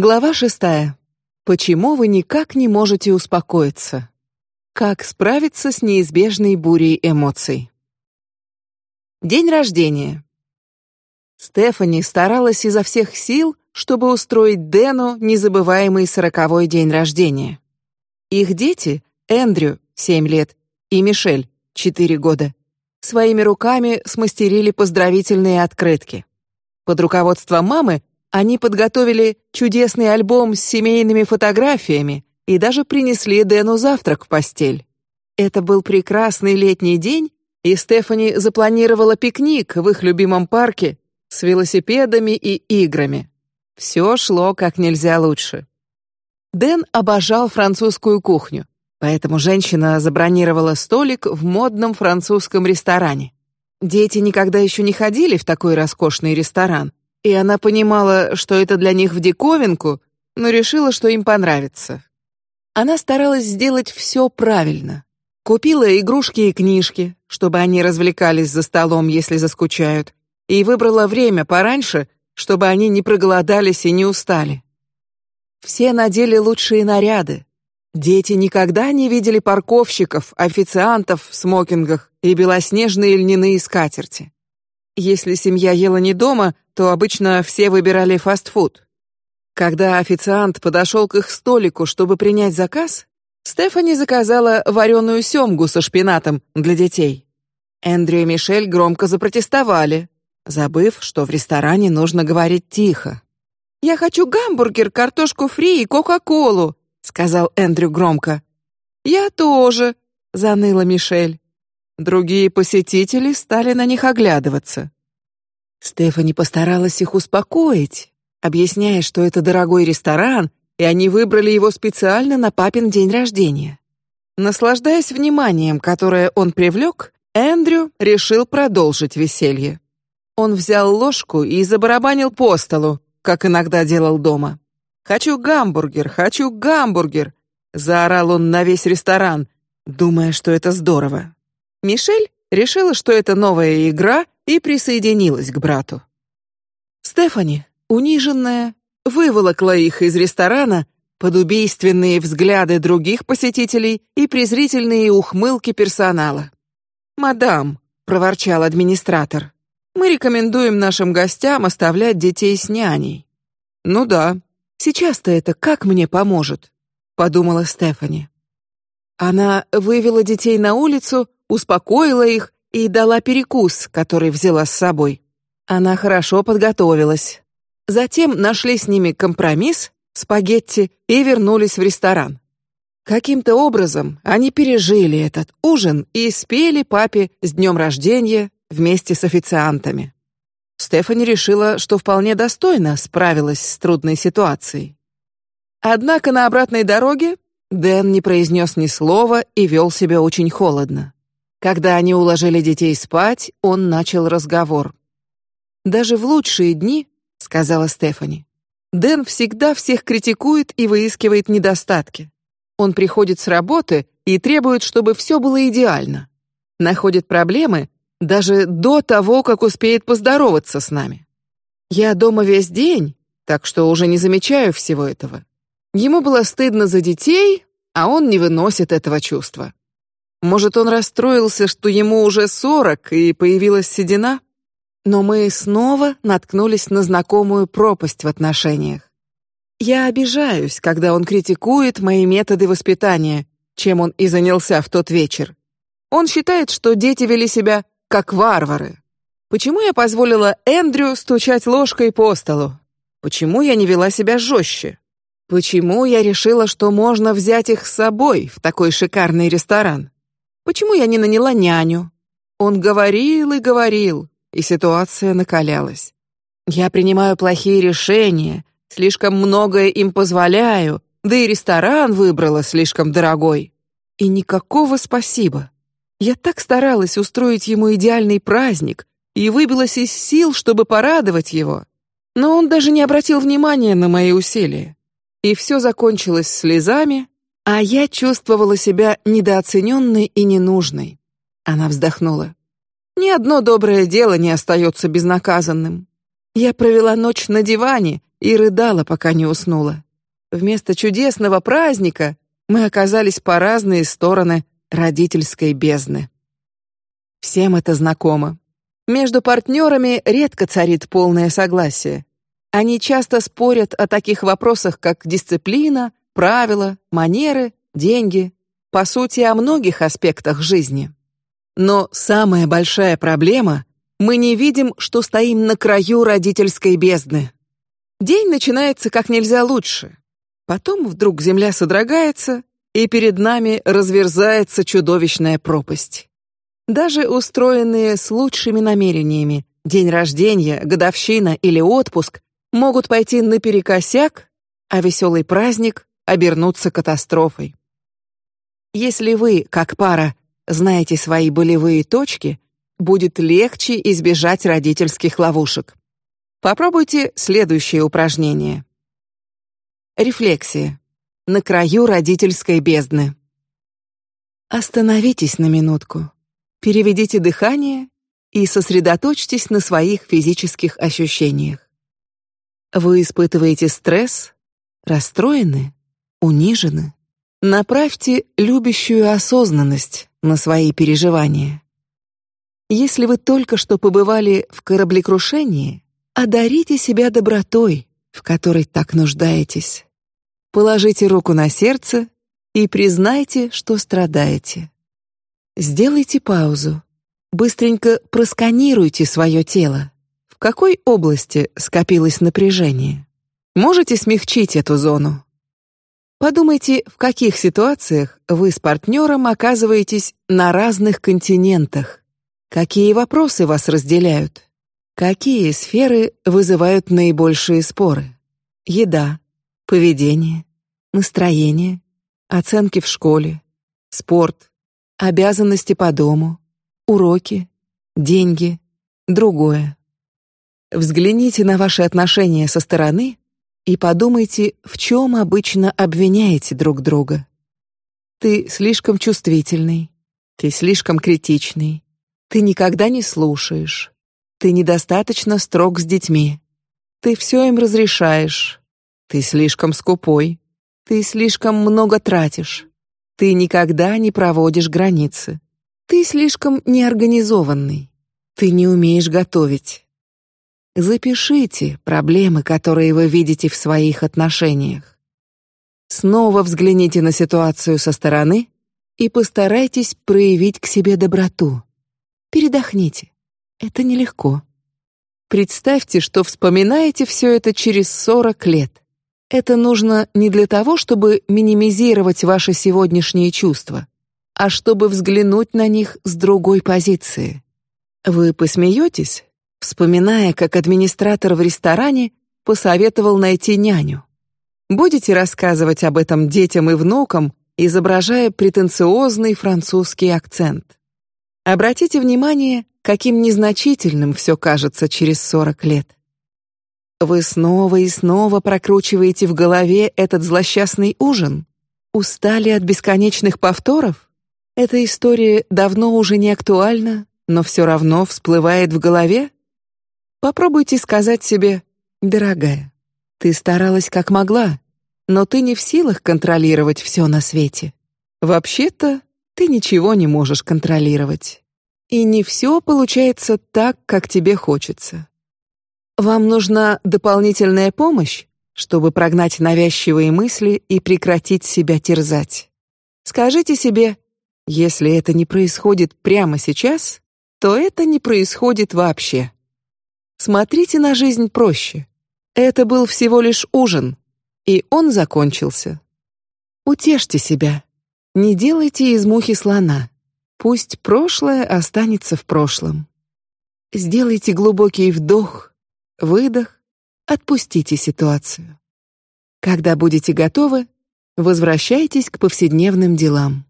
Глава шестая. Почему вы никак не можете успокоиться? Как справиться с неизбежной бурей эмоций? День рождения. Стефани старалась изо всех сил, чтобы устроить Дэну незабываемый сороковой день рождения. Их дети, Эндрю, семь лет, и Мишель, четыре года, своими руками смастерили поздравительные открытки. Под руководством мамы они подготовили чудесный альбом с семейными фотографиями и даже принесли Дэну завтрак в постель. Это был прекрасный летний день, и Стефани запланировала пикник в их любимом парке с велосипедами и играми. Все шло как нельзя лучше. Дэн обожал французскую кухню, поэтому женщина забронировала столик в модном французском ресторане. Дети никогда еще не ходили в такой роскошный ресторан, и она понимала, что это для них в диковинку, но решила, что им понравится. Она старалась сделать все правильно. Купила игрушки и книжки, чтобы они развлекались за столом, если заскучают, и выбрала время пораньше, чтобы они не проголодались и не устали. Все надели лучшие наряды. Дети никогда не видели парковщиков, официантов в смокингах и белоснежные льняные скатерти. Если семья ела не дома, то обычно все выбирали фастфуд. Когда официант подошел к их столику, чтобы принять заказ, Стефани заказала вареную семгу со шпинатом для детей. Эндрю и Мишель громко запротестовали, забыв, что в ресторане нужно говорить тихо. Я хочу гамбургер, картошку фри и кока-колу, сказал Эндрю громко. Я тоже, заныла Мишель. Другие посетители стали на них оглядываться. Стефани постаралась их успокоить, объясняя, что это дорогой ресторан, и они выбрали его специально на папин день рождения. Наслаждаясь вниманием, которое он привлек, Эндрю решил продолжить веселье. Он взял ложку и забарабанил по столу, как иногда делал дома. Хочу гамбургер, хочу гамбургер, заорал он на весь ресторан, думая, что это здорово. Мишель решила, что это новая игра, и присоединилась к брату. Стефани, униженная, выволокла их из ресторана под убийственные взгляды других посетителей и презрительные ухмылки персонала. Мадам, проворчал администратор, мы рекомендуем нашим гостям оставлять детей с няней. Ну да, сейчас-то это как мне поможет, подумала Стефани. Она вывела детей на улицу, успокоила их и дала перекус, который взяла с собой. Она хорошо подготовилась. Затем нашли с ними компромисс, спагетти и вернулись в ресторан. Каким-то образом они пережили этот ужин и спели папе с днем рождения вместе с официантами. Стефани решила, что вполне достойно справилась с трудной ситуацией. Однако на обратной дороге Дэн не произнес ни слова и вел себя очень холодно. Когда они уложили детей спать, он начал разговор. Даже в лучшие дни, сказала Стефани, Дэн всегда всех критикует и выискивает недостатки. Он приходит с работы и требует, чтобы все было идеально. Находит проблемы даже до того, как успеет поздороваться с нами. Я дома весь день, так что уже не замечаю всего этого. Ему было стыдно за детей, а он не выносит этого чувства. Может, он расстроился, что ему уже сорок и появилась седина? Но мы снова наткнулись на знакомую пропасть в отношениях. Я обижаюсь, когда он критикует мои методы воспитания, чем он и занялся в тот вечер. Он считает, что дети вели себя как варвары. Почему я позволила Эндрю стучать ложкой по столу? Почему я не вела себя жестче? Почему я решила, что можно взять их с собой в такой шикарный ресторан? Почему я не наняла няню? Он говорил и говорил, и ситуация накалялась. Я принимаю плохие решения, слишком многое им позволяю, да и ресторан выбрала слишком дорогой. И никакого спасибо. Я так старалась устроить ему идеальный праздник и выбилась из сил, чтобы порадовать его, но он даже не обратил внимания на мои усилия. И все закончилось слезами а я чувствовала себя недооцененной и ненужной. Она вздохнула. Ни одно доброе дело не остается безнаказанным. Я провела ночь на диване и рыдала, пока не уснула. Вместо чудесного праздника мы оказались по разные стороны родительской бездны. Всем это знакомо. Между партнерами редко царит полное согласие. Они часто спорят о таких вопросах, как дисциплина, правила, манеры, деньги, по сути, о многих аспектах жизни. Но самая большая проблема — мы не видим, что стоим на краю родительской бездны. День начинается как нельзя лучше. Потом вдруг земля содрогается, и перед нами разверзается чудовищная пропасть. Даже устроенные с лучшими намерениями день рождения, годовщина или отпуск могут пойти наперекосяк, а веселый праздник обернуться катастрофой. Если вы, как пара, знаете свои болевые точки, будет легче избежать родительских ловушек. Попробуйте следующее упражнение. Рефлексия. На краю родительской бездны. Остановитесь на минутку. Переведите дыхание и сосредоточьтесь на своих физических ощущениях. Вы испытываете стресс, расстроены, унижены. Направьте любящую осознанность на свои переживания. Если вы только что побывали в кораблекрушении, одарите себя добротой, в которой так нуждаетесь. Положите руку на сердце и признайте, что страдаете. Сделайте паузу. Быстренько просканируйте свое тело. В какой области скопилось напряжение? Можете смягчить эту зону? Подумайте, в каких ситуациях вы с партнером оказываетесь на разных континентах. Какие вопросы вас разделяют? Какие сферы вызывают наибольшие споры? Еда, поведение, настроение, оценки в школе, спорт, обязанности по дому, уроки, деньги, другое. Взгляните на ваши отношения со стороны и подумайте, в чем обычно обвиняете друг друга. Ты слишком чувствительный, ты слишком критичный, ты никогда не слушаешь, ты недостаточно строг с детьми, ты все им разрешаешь, ты слишком скупой, ты слишком много тратишь, ты никогда не проводишь границы, ты слишком неорганизованный, ты не умеешь готовить. Запишите проблемы, которые вы видите в своих отношениях. Снова взгляните на ситуацию со стороны и постарайтесь проявить к себе доброту. Передохните. Это нелегко. Представьте, что вспоминаете все это через сорок лет. Это нужно не для того, чтобы минимизировать ваши сегодняшние чувства, а чтобы взглянуть на них с другой позиции. Вы посмеетесь, вспоминая, как администратор в ресторане посоветовал найти няню. Будете рассказывать об этом детям и внукам, изображая претенциозный французский акцент. Обратите внимание, каким незначительным все кажется через сорок лет. Вы снова и снова прокручиваете в голове этот злосчастный ужин. Устали от бесконечных повторов? Эта история давно уже не актуальна, но все равно всплывает в голове. Попробуйте сказать себе, дорогая, ты старалась как могла, но ты не в силах контролировать все на свете. Вообще-то ты ничего не можешь контролировать, и не все получается так, как тебе хочется. Вам нужна дополнительная помощь, чтобы прогнать навязчивые мысли и прекратить себя терзать. Скажите себе, если это не происходит прямо сейчас, то это не происходит вообще. Смотрите на жизнь проще. Это был всего лишь ужин, и он закончился. Утешьте себя. Не делайте из мухи слона. Пусть прошлое останется в прошлом. Сделайте глубокий вдох, выдох, отпустите ситуацию. Когда будете готовы, возвращайтесь к повседневным делам.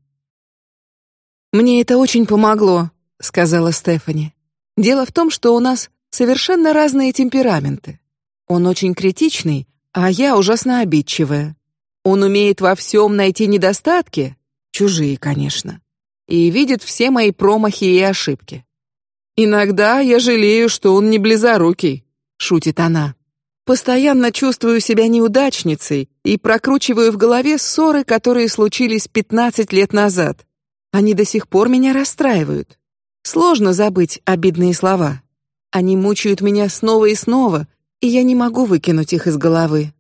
Мне это очень помогло, сказала Стефани. Дело в том, что у нас совершенно разные темпераменты. Он очень критичный, а я ужасно обидчивая. Он умеет во всем найти недостатки, чужие, конечно, и видит все мои промахи и ошибки. Иногда я жалею, что он не близорукий, шутит она. Постоянно чувствую себя неудачницей и прокручиваю в голове ссоры, которые случились 15 лет назад. Они до сих пор меня расстраивают. Сложно забыть обидные слова. Они мучают меня снова и снова, и я не могу выкинуть их из головы.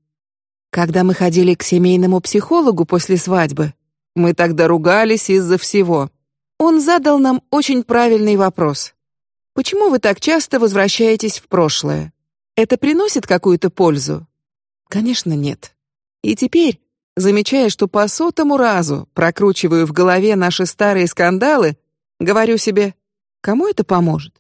Когда мы ходили к семейному психологу после свадьбы, мы тогда ругались из-за всего. Он задал нам очень правильный вопрос: почему вы так часто возвращаетесь в прошлое? Это приносит какую-то пользу? Конечно, нет. И теперь, замечая, что по сотому разу прокручиваю в голове наши старые скандалы, говорю себе, кому это поможет?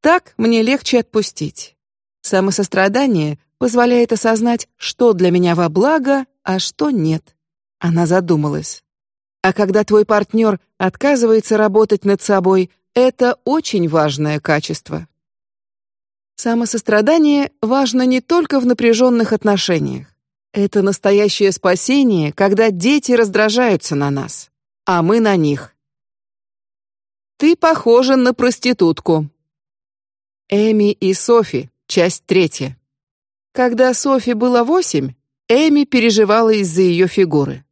Так мне легче отпустить. Самосострадание позволяет осознать, что для меня во благо, а что нет. Она задумалась. А когда твой партнер отказывается работать над собой, это очень важное качество. Самосострадание важно не только в напряженных отношениях. Это настоящее спасение, когда дети раздражаются на нас, а мы на них. Ты похожа на проститутку. Эми и Софи, часть третья. Когда Софи было восемь, Эми переживала из-за ее фигуры.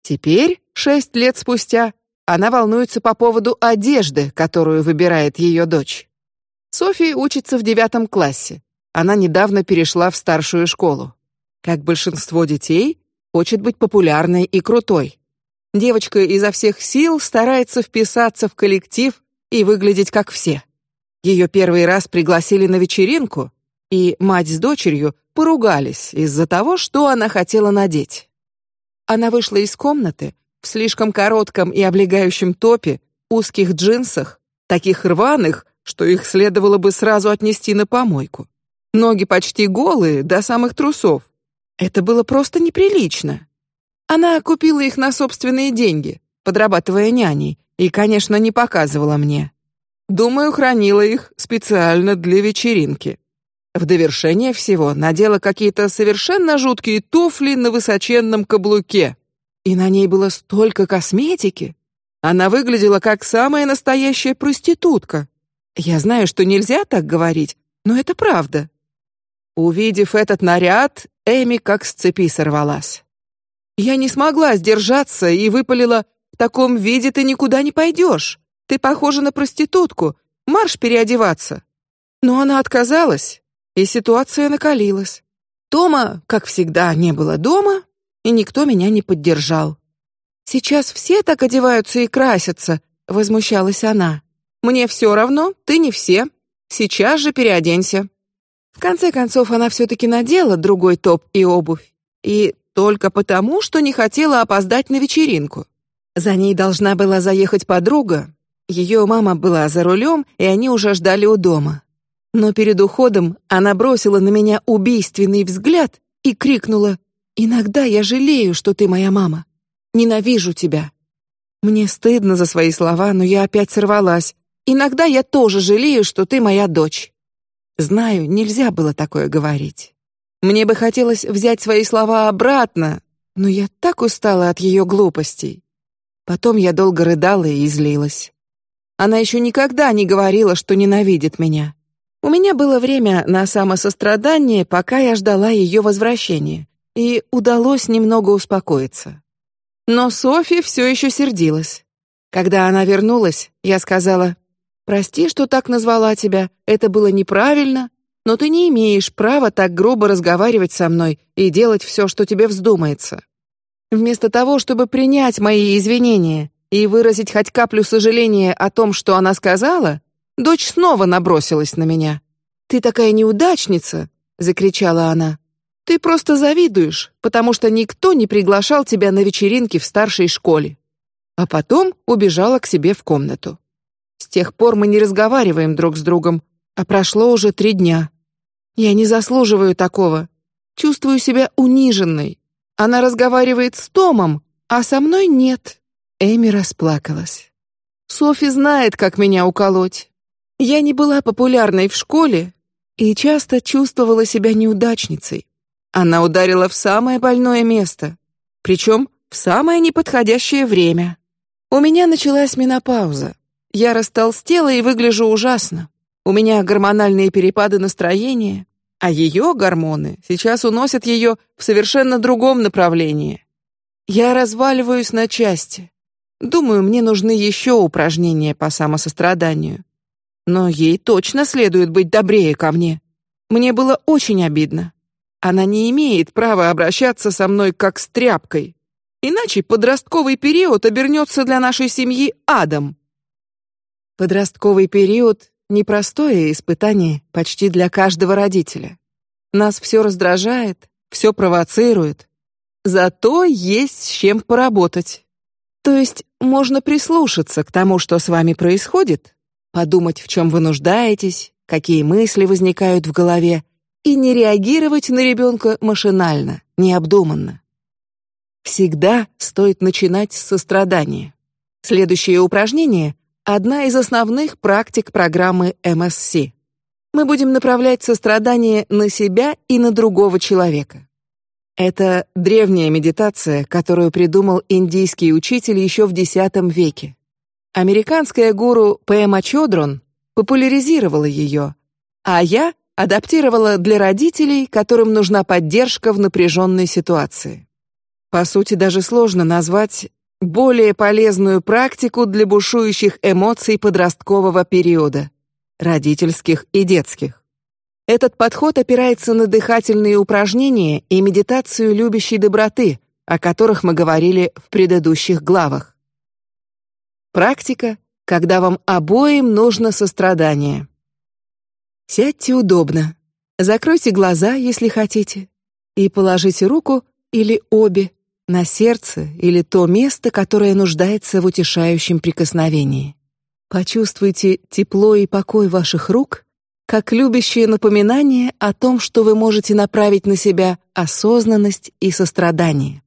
Теперь, шесть лет спустя, она волнуется по поводу одежды, которую выбирает ее дочь. София учится в девятом классе. Она недавно перешла в старшую школу. Как большинство детей, хочет быть популярной и крутой. Девочка изо всех сил старается вписаться в коллектив и выглядеть как все. Ее первый раз пригласили на вечеринку, и мать с дочерью поругались из-за того, что она хотела надеть. Она вышла из комнаты в слишком коротком и облегающем топе, узких джинсах, таких рваных, что их следовало бы сразу отнести на помойку. Ноги почти голые до самых трусов. Это было просто неприлично. Она купила их на собственные деньги, подрабатывая няней, и, конечно, не показывала мне. Думаю, хранила их специально для вечеринки. В довершение всего надела какие-то совершенно жуткие туфли на высоченном каблуке, и на ней было столько косметики. Она выглядела как самая настоящая проститутка. Я знаю, что нельзя так говорить, но это правда. Увидев этот наряд, Эми как с цепи сорвалась. Я не смогла сдержаться и выпалила: "В таком виде ты никуда не пойдешь. Ты похожа на проститутку. Марш переодеваться". Но она отказалась, и ситуация накалилась. Тома, как всегда, не было дома, и никто меня не поддержал. Сейчас все так одеваются и красятся, возмущалась она. Мне все равно, ты не все. Сейчас же переоденься. В конце концов, она все-таки надела другой топ и обувь, и только потому, что не хотела опоздать на вечеринку. За ней должна была заехать подруга. Ее мама была за рулем, и они уже ждали у дома. Но перед уходом она бросила на меня убийственный взгляд и крикнула: "Иногда я жалею, что ты моя мама. Ненавижу тебя". Мне стыдно за свои слова, но я опять сорвалась. Иногда я тоже жалею, что ты моя дочь. Знаю, нельзя было такое говорить. Мне бы хотелось взять свои слова обратно, но я так устала от ее глупостей. Потом я долго рыдала и излилась. Она еще никогда не говорила, что ненавидит меня. У меня было время на самосострадание, пока я ждала ее возвращения, и удалось немного успокоиться. Но Софи все еще сердилась. Когда она вернулась, я сказала: Прости, что так назвала тебя. Это было неправильно, но ты не имеешь права так грубо разговаривать со мной и делать все, что тебе вздумается. Вместо того, чтобы принять мои извинения и выразить хоть каплю сожаления о том, что она сказала, дочь снова набросилась на меня. Ты такая неудачница, закричала она. Ты просто завидуешь, потому что никто не приглашал тебя на вечеринки в старшей школе. А потом убежала к себе в комнату. С тех пор мы не разговариваем друг с другом, а прошло уже три дня. Я не заслуживаю такого. Чувствую себя униженной. Она разговаривает с Томом, а со мной нет. Эми расплакалась. Софи знает, как меня уколоть. Я не была популярной в школе и часто чувствовала себя неудачницей. Она ударила в самое больное место, причем в самое неподходящее время. У меня началась менопауза. Я растолстела и выгляжу ужасно. У меня гормональные перепады настроения, а ее гормоны сейчас уносят ее в совершенно другом направлении. Я разваливаюсь на части. Думаю, мне нужны еще упражнения по самосостраданию. Но ей точно следует быть добрее ко мне. Мне было очень обидно. Она не имеет права обращаться со мной как с тряпкой, иначе подростковый период обернется для нашей семьи адом. Подростковый период непростое испытание почти для каждого родителя. Нас все раздражает, все провоцирует. Зато есть с чем поработать. То есть можно прислушаться к тому, что с вами происходит, подумать, в чем вы нуждаетесь, какие мысли возникают в голове, и не реагировать на ребенка машинально, необдуманно. Всегда стоит начинать с сострадания. Следующее упражнение — одна из основных практик программы МСС. Мы будем направлять сострадание на себя и на другого человека. Это древняя медитация, которую придумал индийский учитель еще в X веке. Американская гуру Пэма Чодрон популяризировала ее, а я адаптировала для родителей, которым нужна поддержка в напряженной ситуации. По сути, даже сложно назвать более полезную практику для бушующих эмоций подросткового периода, родительских и детских. Этот подход опирается на дыхательные упражнения и медитацию любящей доброты, о которых мы говорили в предыдущих главах. Практика, когда вам обоим нужно сострадание. Сядьте удобно, закройте глаза, если хотите, и положите руку или обе на сердце или то место, которое нуждается в утешающем прикосновении. Почувствуйте тепло и покой ваших рук как любящее напоминание о том, что вы можете направить на себя осознанность и сострадание.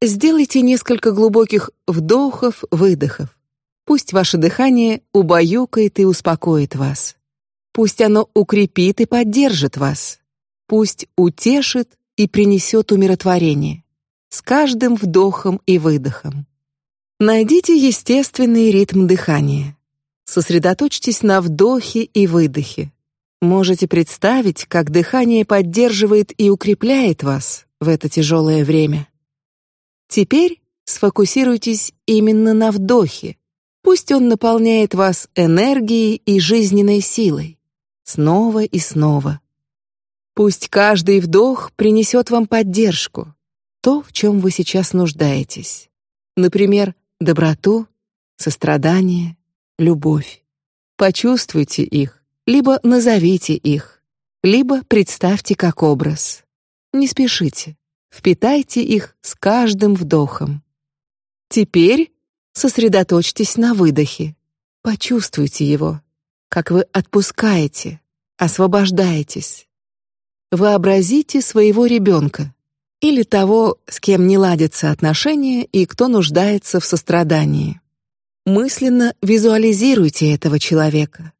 Сделайте несколько глубоких вдохов, выдохов. Пусть ваше дыхание убаюкает и успокоит вас. Пусть оно укрепит и поддержит вас. Пусть утешит и принесет умиротворение. С каждым вдохом и выдохом. Найдите естественный ритм дыхания. Сосредоточьтесь на вдохе и выдохе. Можете представить, как дыхание поддерживает и укрепляет вас в это тяжелое время. Теперь сфокусируйтесь именно на вдохе. Пусть он наполняет вас энергией и жизненной силой. Снова и снова. Пусть каждый вдох принесет вам поддержку, то, в чем вы сейчас нуждаетесь. Например, доброту, сострадание, любовь. Почувствуйте их, либо назовите их, либо представьте как образ. Не спешите, впитайте их с каждым вдохом. Теперь сосредоточьтесь на выдохе. Почувствуйте его, как вы отпускаете, освобождаетесь. Вообразите своего ребенка или того, с кем не ладятся отношения и кто нуждается в сострадании. Мысленно визуализируйте этого человека.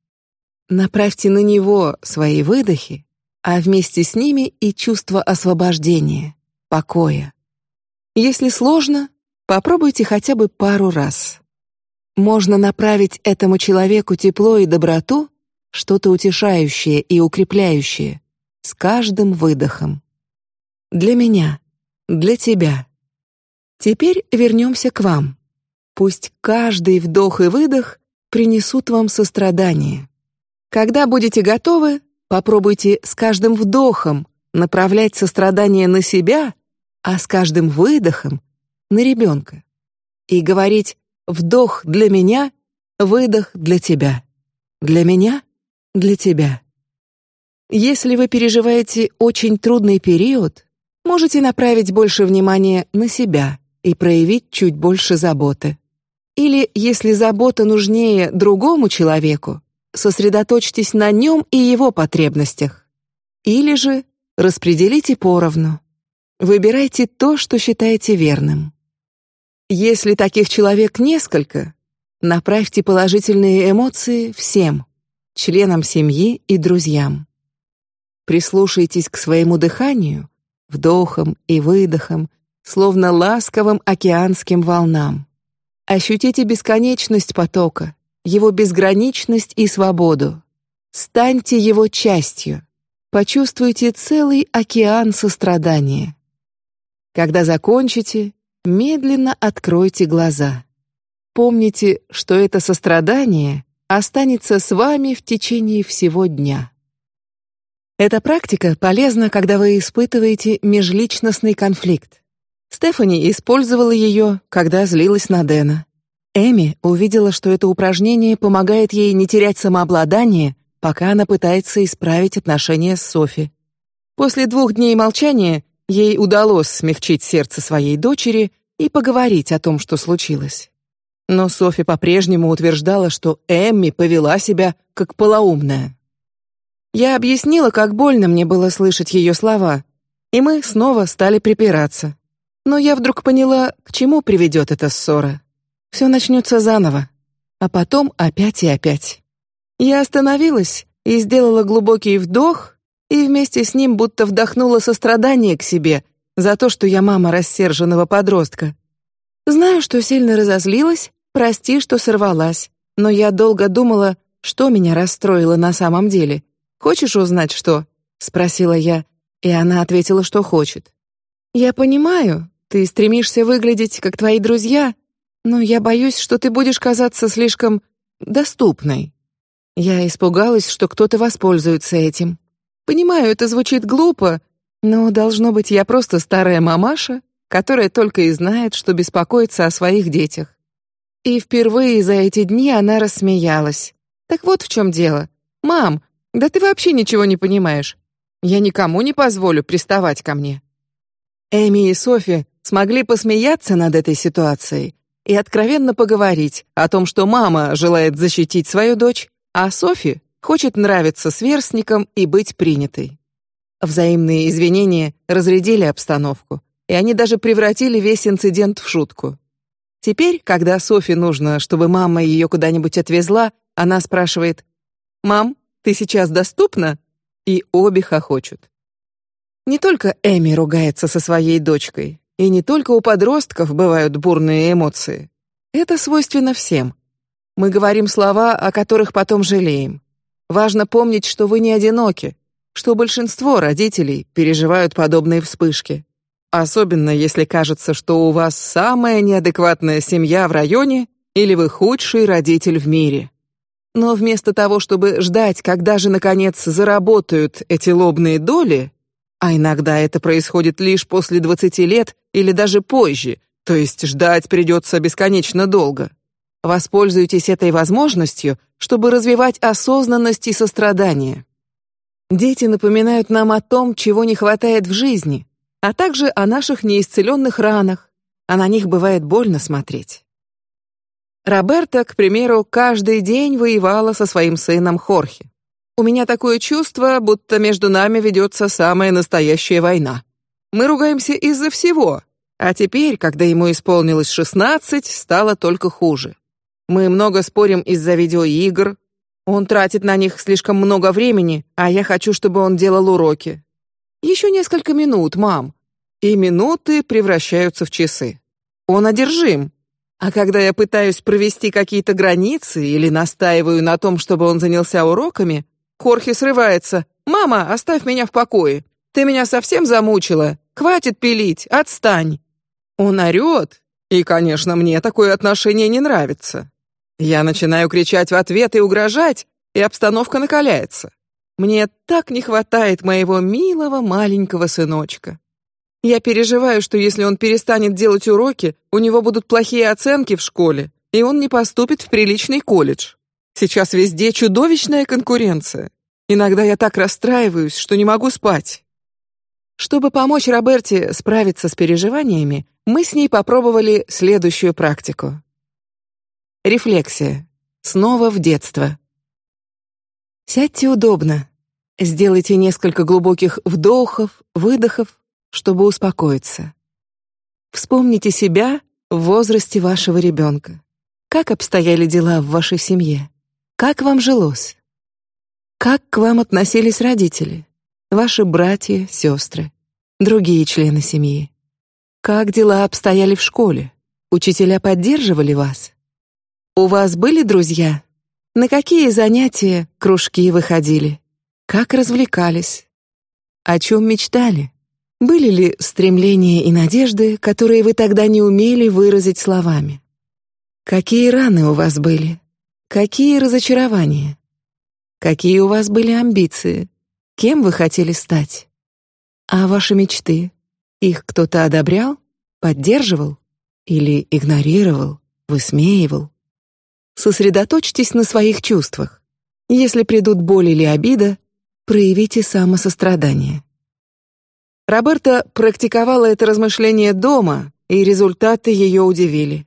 Направьте на него свои выдохи, а вместе с ними и чувство освобождения, покоя. Если сложно, попробуйте хотя бы пару раз. Можно направить этому человеку тепло и доброту, что-то утешающее и укрепляющее, с каждым выдохом. Для меня, для тебя. Теперь вернемся к вам. Пусть каждый вдох и выдох принесут вам сострадание. Когда будете готовы, попробуйте с каждым вдохом направлять сострадание на себя, а с каждым выдохом на ребенка. И говорить вдох для меня, выдох для тебя. Для меня, для тебя. Если вы переживаете очень трудный период, можете направить больше внимания на себя и проявить чуть больше заботы. Или, если забота нужнее другому человеку, сосредоточьтесь на нем и его потребностях. Или же распределите поровну. Выбирайте то, что считаете верным. Если таких человек несколько, направьте положительные эмоции всем, членам семьи и друзьям. Прислушайтесь к своему дыханию, вдохом и выдохом, словно ласковым океанским волнам. Ощутите бесконечность потока, его безграничность и свободу. Станьте его частью. почувствуйте целый океан сострадания. Когда закончите, медленно откройте глаза. Помните, что это сострадание останется с вами в течение всего дня. Эта практика полезна, когда вы испытываете межличностный конфликт. Стефани использовала ее, когда злилась на Дэна. Эми увидела, что это упражнение помогает ей не терять самообладание, пока она пытается исправить отношения с Софи. После двух дней молчания ей удалось смягчить сердце своей дочери и поговорить о том, что случилось. Но Софи по-прежнему утверждала, что Эмми повела себя как полоумная. Я объяснила, как больно мне было слышать ее слова, и мы снова стали припираться. Но я вдруг поняла, к чему приведет эта ссора. Все начнется заново, а потом опять и опять. Я остановилась и сделала глубокий вдох, и вместе с ним будто вдохнула сострадание к себе за то, что я мама рассерженного подростка. Знаю, что сильно разозлилась, прости, что сорвалась, но я долго думала, что меня расстроило на самом деле. Хочешь узнать что? спросила я, и она ответила, что хочет. Я понимаю, ты стремишься выглядеть как твои друзья, но я боюсь, что ты будешь казаться слишком доступной. Я испугалась, что кто-то воспользуется этим. Понимаю, это звучит глупо, но должно быть я просто старая мамаша, которая только и знает, что беспокоиться о своих детях. И впервые за эти дни она рассмеялась. Так вот в чем дело, мам. Да ты вообще ничего не понимаешь. Я никому не позволю приставать ко мне. Эми и Софи смогли посмеяться над этой ситуацией и откровенно поговорить о том, что мама желает защитить свою дочь, а Софи хочет нравиться сверстникам и быть принятой. Взаимные извинения разрядили обстановку, и они даже превратили весь инцидент в шутку. Теперь, когда Софи нужно, чтобы мама ее куда-нибудь отвезла, она спрашивает: "Мам, ты сейчас доступна?" И обе хохочут. Не только Эми ругается со своей дочкой, и не только у подростков бывают бурные эмоции. Это свойственно всем. Мы говорим слова, о которых потом жалеем. Важно помнить, что вы не одиноки, что большинство родителей переживают подобные вспышки. Особенно если кажется, что у вас самая неадекватная семья в районе или вы худший родитель в мире. Но вместо того, чтобы ждать, когда же наконец заработают эти лобные доли, а иногда это происходит лишь после двадцати лет или даже позже, то есть ждать придется бесконечно долго. Воспользуйтесь этой возможностью, чтобы развивать осознанность и сострадание. Дети напоминают нам о том, чего не хватает в жизни, а также о наших неисцеленных ранах, а на них бывает больно смотреть. Роберта, к примеру, каждый день воевала со своим сыном Хорхе. У меня такое чувство, будто между нами ведется самая настоящая война. Мы ругаемся из-за всего, а теперь, когда ему исполнилось шестнадцать, стало только хуже. Мы много спорим из-за видеоигр. Он тратит на них слишком много времени, а я хочу, чтобы он делал уроки. Еще несколько минут, мам. И минуты превращаются в часы. Он одержим. А когда я пытаюсь провести какие-то границы или настаиваю на том, чтобы он занялся уроками, Хорхе срывается. Мама, оставь меня в покое. Ты меня совсем замучила. Хватит пилить, отстань. Он орет, и, конечно, мне такое отношение не нравится. Я начинаю кричать в ответ и угрожать, и обстановка накаляется. Мне так не хватает моего милого маленького сыночка. Я переживаю, что если он перестанет делать уроки, у него будут плохие оценки в школе, и он не поступит в приличный колледж. Сейчас везде чудовищная конкуренция. Иногда я так расстраиваюсь, что не могу спать. Чтобы помочь Роберте справиться с переживаниями, мы с ней попробовали следующую практику. Рефлексия. Снова в детство. Сядьте удобно. Сделайте несколько глубоких вдохов, выдохов, чтобы успокоиться. Вспомните себя в возрасте вашего ребенка. Как обстояли дела в вашей семье? Как вам жилось? Как к вам относились родители, ваши братья, сестры, другие члены семьи? Как дела обстояли в школе? Учителя поддерживали вас? У вас были друзья? На какие занятия, кружки вы ходили? Как развлекались? О чем мечтали? Были ли стремления и надежды, которые вы тогда не умели выразить словами? Какие раны у вас были? Какие разочарования? Какие у вас были амбиции? Кем вы хотели стать? А ваши мечты? Их кто-то одобрял, поддерживал или игнорировал, высмеивал? Сосредоточьтесь на своих чувствах. Если придут боль или обида, проявите самосострадание. Роберта практиковала это размышление дома, и результаты ее удивили.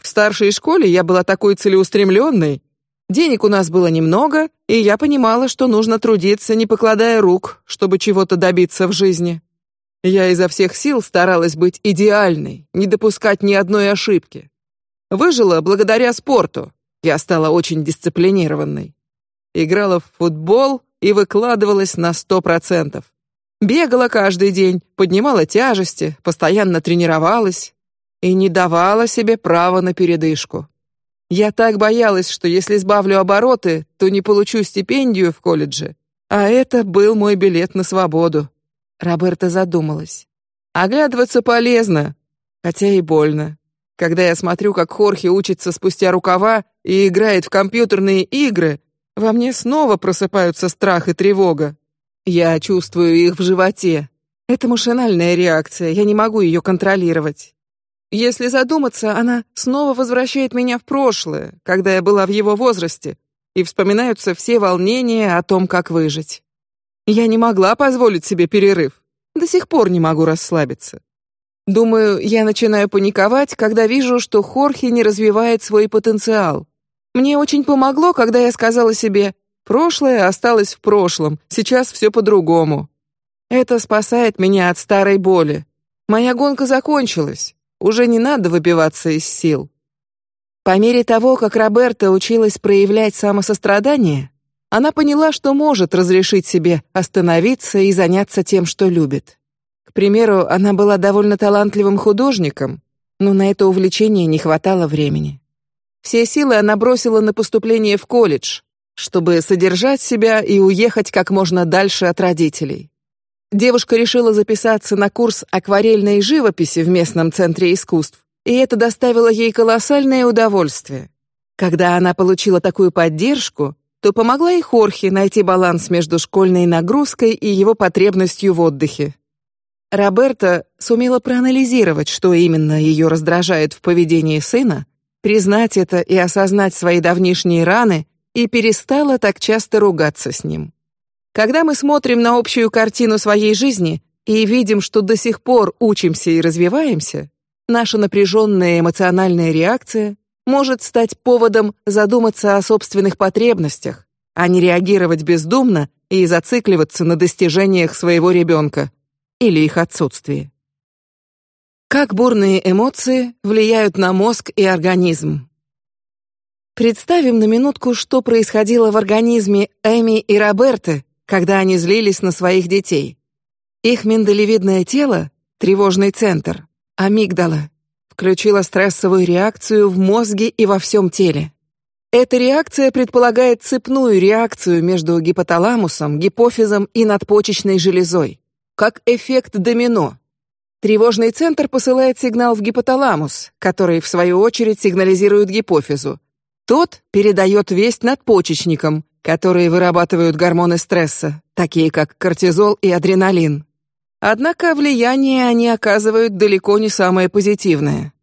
В старшей школе я была такой целеустремленной. Денег у нас было немного, и я понимала, что нужно трудиться, не покладая рук, чтобы чего-то добиться в жизни. Я изо всех сил старалась быть идеальной, не допускать ни одной ошибки. Выжила благодаря спорту. Я стала очень дисциплинированной. Играла в футбол и выкладывалась на сто процентов. Бегала каждый день, поднимала тяжести, постоянно тренировалась и не давала себе права на передышку. Я так боялась, что если сбавлю обороты, то не получу стипендию в колледже, а это был мой билет на свободу. Роберта задумалась. Оглядываться полезно, хотя и больно. Когда я смотрю, как Хорхе учится спустя рукава и играет в компьютерные игры, во мне снова просыпаются страх и тревога. Я чувствую их в животе. Это машинальная реакция, я не могу ее контролировать. Если задуматься, она снова возвращает меня в прошлое, когда я была в его возрасте, и вспоминаются все волнения о том, как выжить. Я не могла позволить себе перерыв. До сих пор не могу расслабиться. Думаю, я начинаю паниковать, когда вижу, что Хорхе не развивает свой потенциал. Мне очень помогло, когда я сказала себе: прошлое осталось в прошлом, сейчас все по-другому. Это спасает меня от старой боли. Моя гонка закончилась, уже не надо выбиваться из сил. По мере того, как Роберта училась проявлять самосострадание, она поняла, что может разрешить себе остановиться и заняться тем, что любит. К примеру, она была довольно талантливым художником, но на это увлечение не хватало времени. Все силы она бросила на поступление в колледж, чтобы содержать себя и уехать как можно дальше от родителей. Девушка решила записаться на курс акварельной живописи в местном центре искусств, и это доставило ей колоссальное удовольствие. Когда она получила такую поддержку, то помогла и Хорхе найти баланс между школьной нагрузкой и его потребностью в отдыхе. Роберта сумела проанализировать, что именно ее раздражает в поведении сына, признать это и осознать свои давнишние раны, и перестала так часто ругаться с ним. Когда мы смотрим на общую картину своей жизни и видим, что до сих пор учимся и развиваемся, наша напряженная эмоциональная реакция может стать поводом задуматься о собственных потребностях, а не реагировать бездумно и зацикливаться на достижениях своего ребенка или их отсутствии. Как бурные эмоции влияют на мозг и организм? Представим на минутку, что происходило в организме Эми и Роберты, когда они злились на своих детей. Их миндалевидное тело, тревожный центр, амигдала, включила стрессовую реакцию в мозге и во всем теле. Эта реакция предполагает цепную реакцию между гипоталамусом, гипофизом и надпочечной железой как эффект домино. Тревожный центр посылает сигнал в гипоталамус, который в свою очередь сигнализирует гипофизу. Тот передает весть надпочечникам, которые вырабатывают гормоны стресса, такие как кортизол и адреналин. Однако влияние они оказывают далеко не самое позитивное.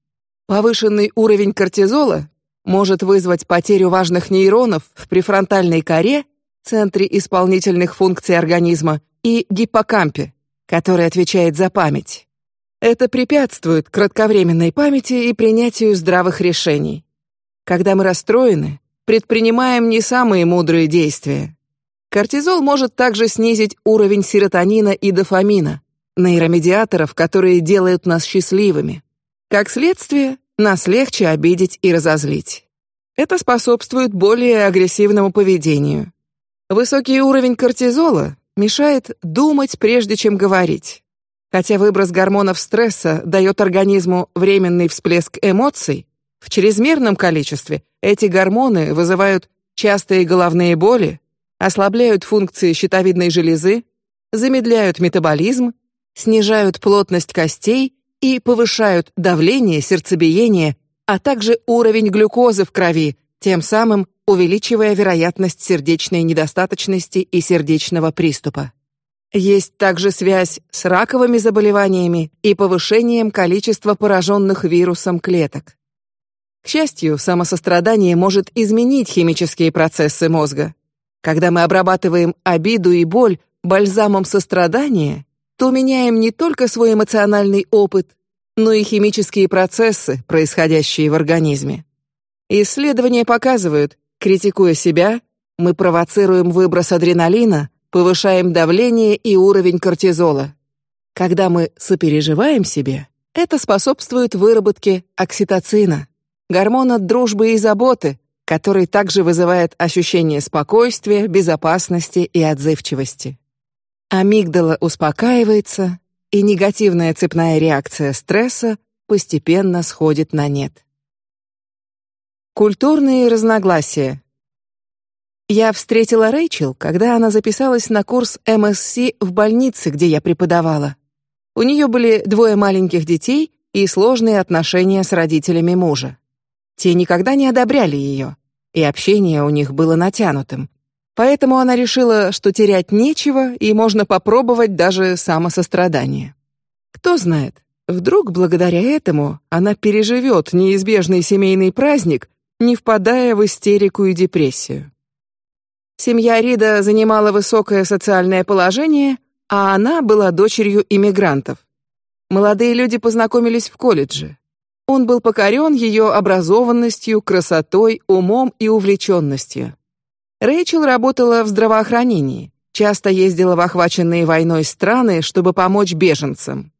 Повышенный уровень кортизола может вызвать потерю важных нейронов в префронтальной коре, центре исполнительных функций организма, и гиппокампе, который отвечает за память. Это препятствует кратковременной памяти и принятию здравых решений. Когда мы расстроены, предпринимаем не самые мудрые действия. Кортизол может также снизить уровень серотонина и дофамина, нейромедиаторов, которые делают нас счастливыми. Как следствие, нас легче обидеть и разозлить. Это способствует более агрессивному поведению. Высокий уровень кортизола мешает думать прежде чем говорить. Хотя выброс гормонов стресса дает организму временный всплеск эмоций, в чрезмерном количестве эти гормоны вызывают частые головные боли, ослабляют функции щитовидной железы, замедляют метаболизм, снижают плотность костей и повышают давление, сердцебиение, а также уровень глюкозы в крови, тем самым увеличивая вероятность сердечной недостаточности и сердечного приступа. Есть также связь с раковыми заболеваниями и повышением количества пораженных вирусом клеток. К счастью, самосострадание может изменить химические процессы мозга. Когда мы обрабатываем обиду и боль бальзамом сострадания, то меняем не только свой эмоциональный опыт, но и химические процессы, происходящие в организме. Исследования показывают, критикуя себя, мы провоцируем выброс адреналина, повышаем давление и уровень кортизола. Когда мы сопереживаем себе, это способствует выработке окситоцина, гормон от дружбы и заботы, который также вызывает ощущение спокойствия, безопасности и отзывчивости. Амигдала успокаивается, и негативная цепная реакция стресса постепенно сходит на нет. Культурные разногласия. Я встретила Рэйчел, когда она записалась на курс МСС в больнице, где я преподавала. У нее были двое маленьких детей и сложные отношения с родителями мужа. Те никогда не одобряли ее, и общение у них было натянутым. Поэтому она решила, что терять нечего и можно попробовать даже самосострадание. Кто знает, вдруг благодаря этому она переживет неизбежный семейный праздник, не впадая в истерику и депрессию. Семья Рида занимала высокое социальное положение, а она была дочерью иммигрантов. Молодые люди познакомились в колледже. Он был покорен ее образованностью, красотой, умом и увлеченностью. Рэйчел работала в здравоохранении, часто ездила в охваченные войной страны, чтобы помочь беженцам.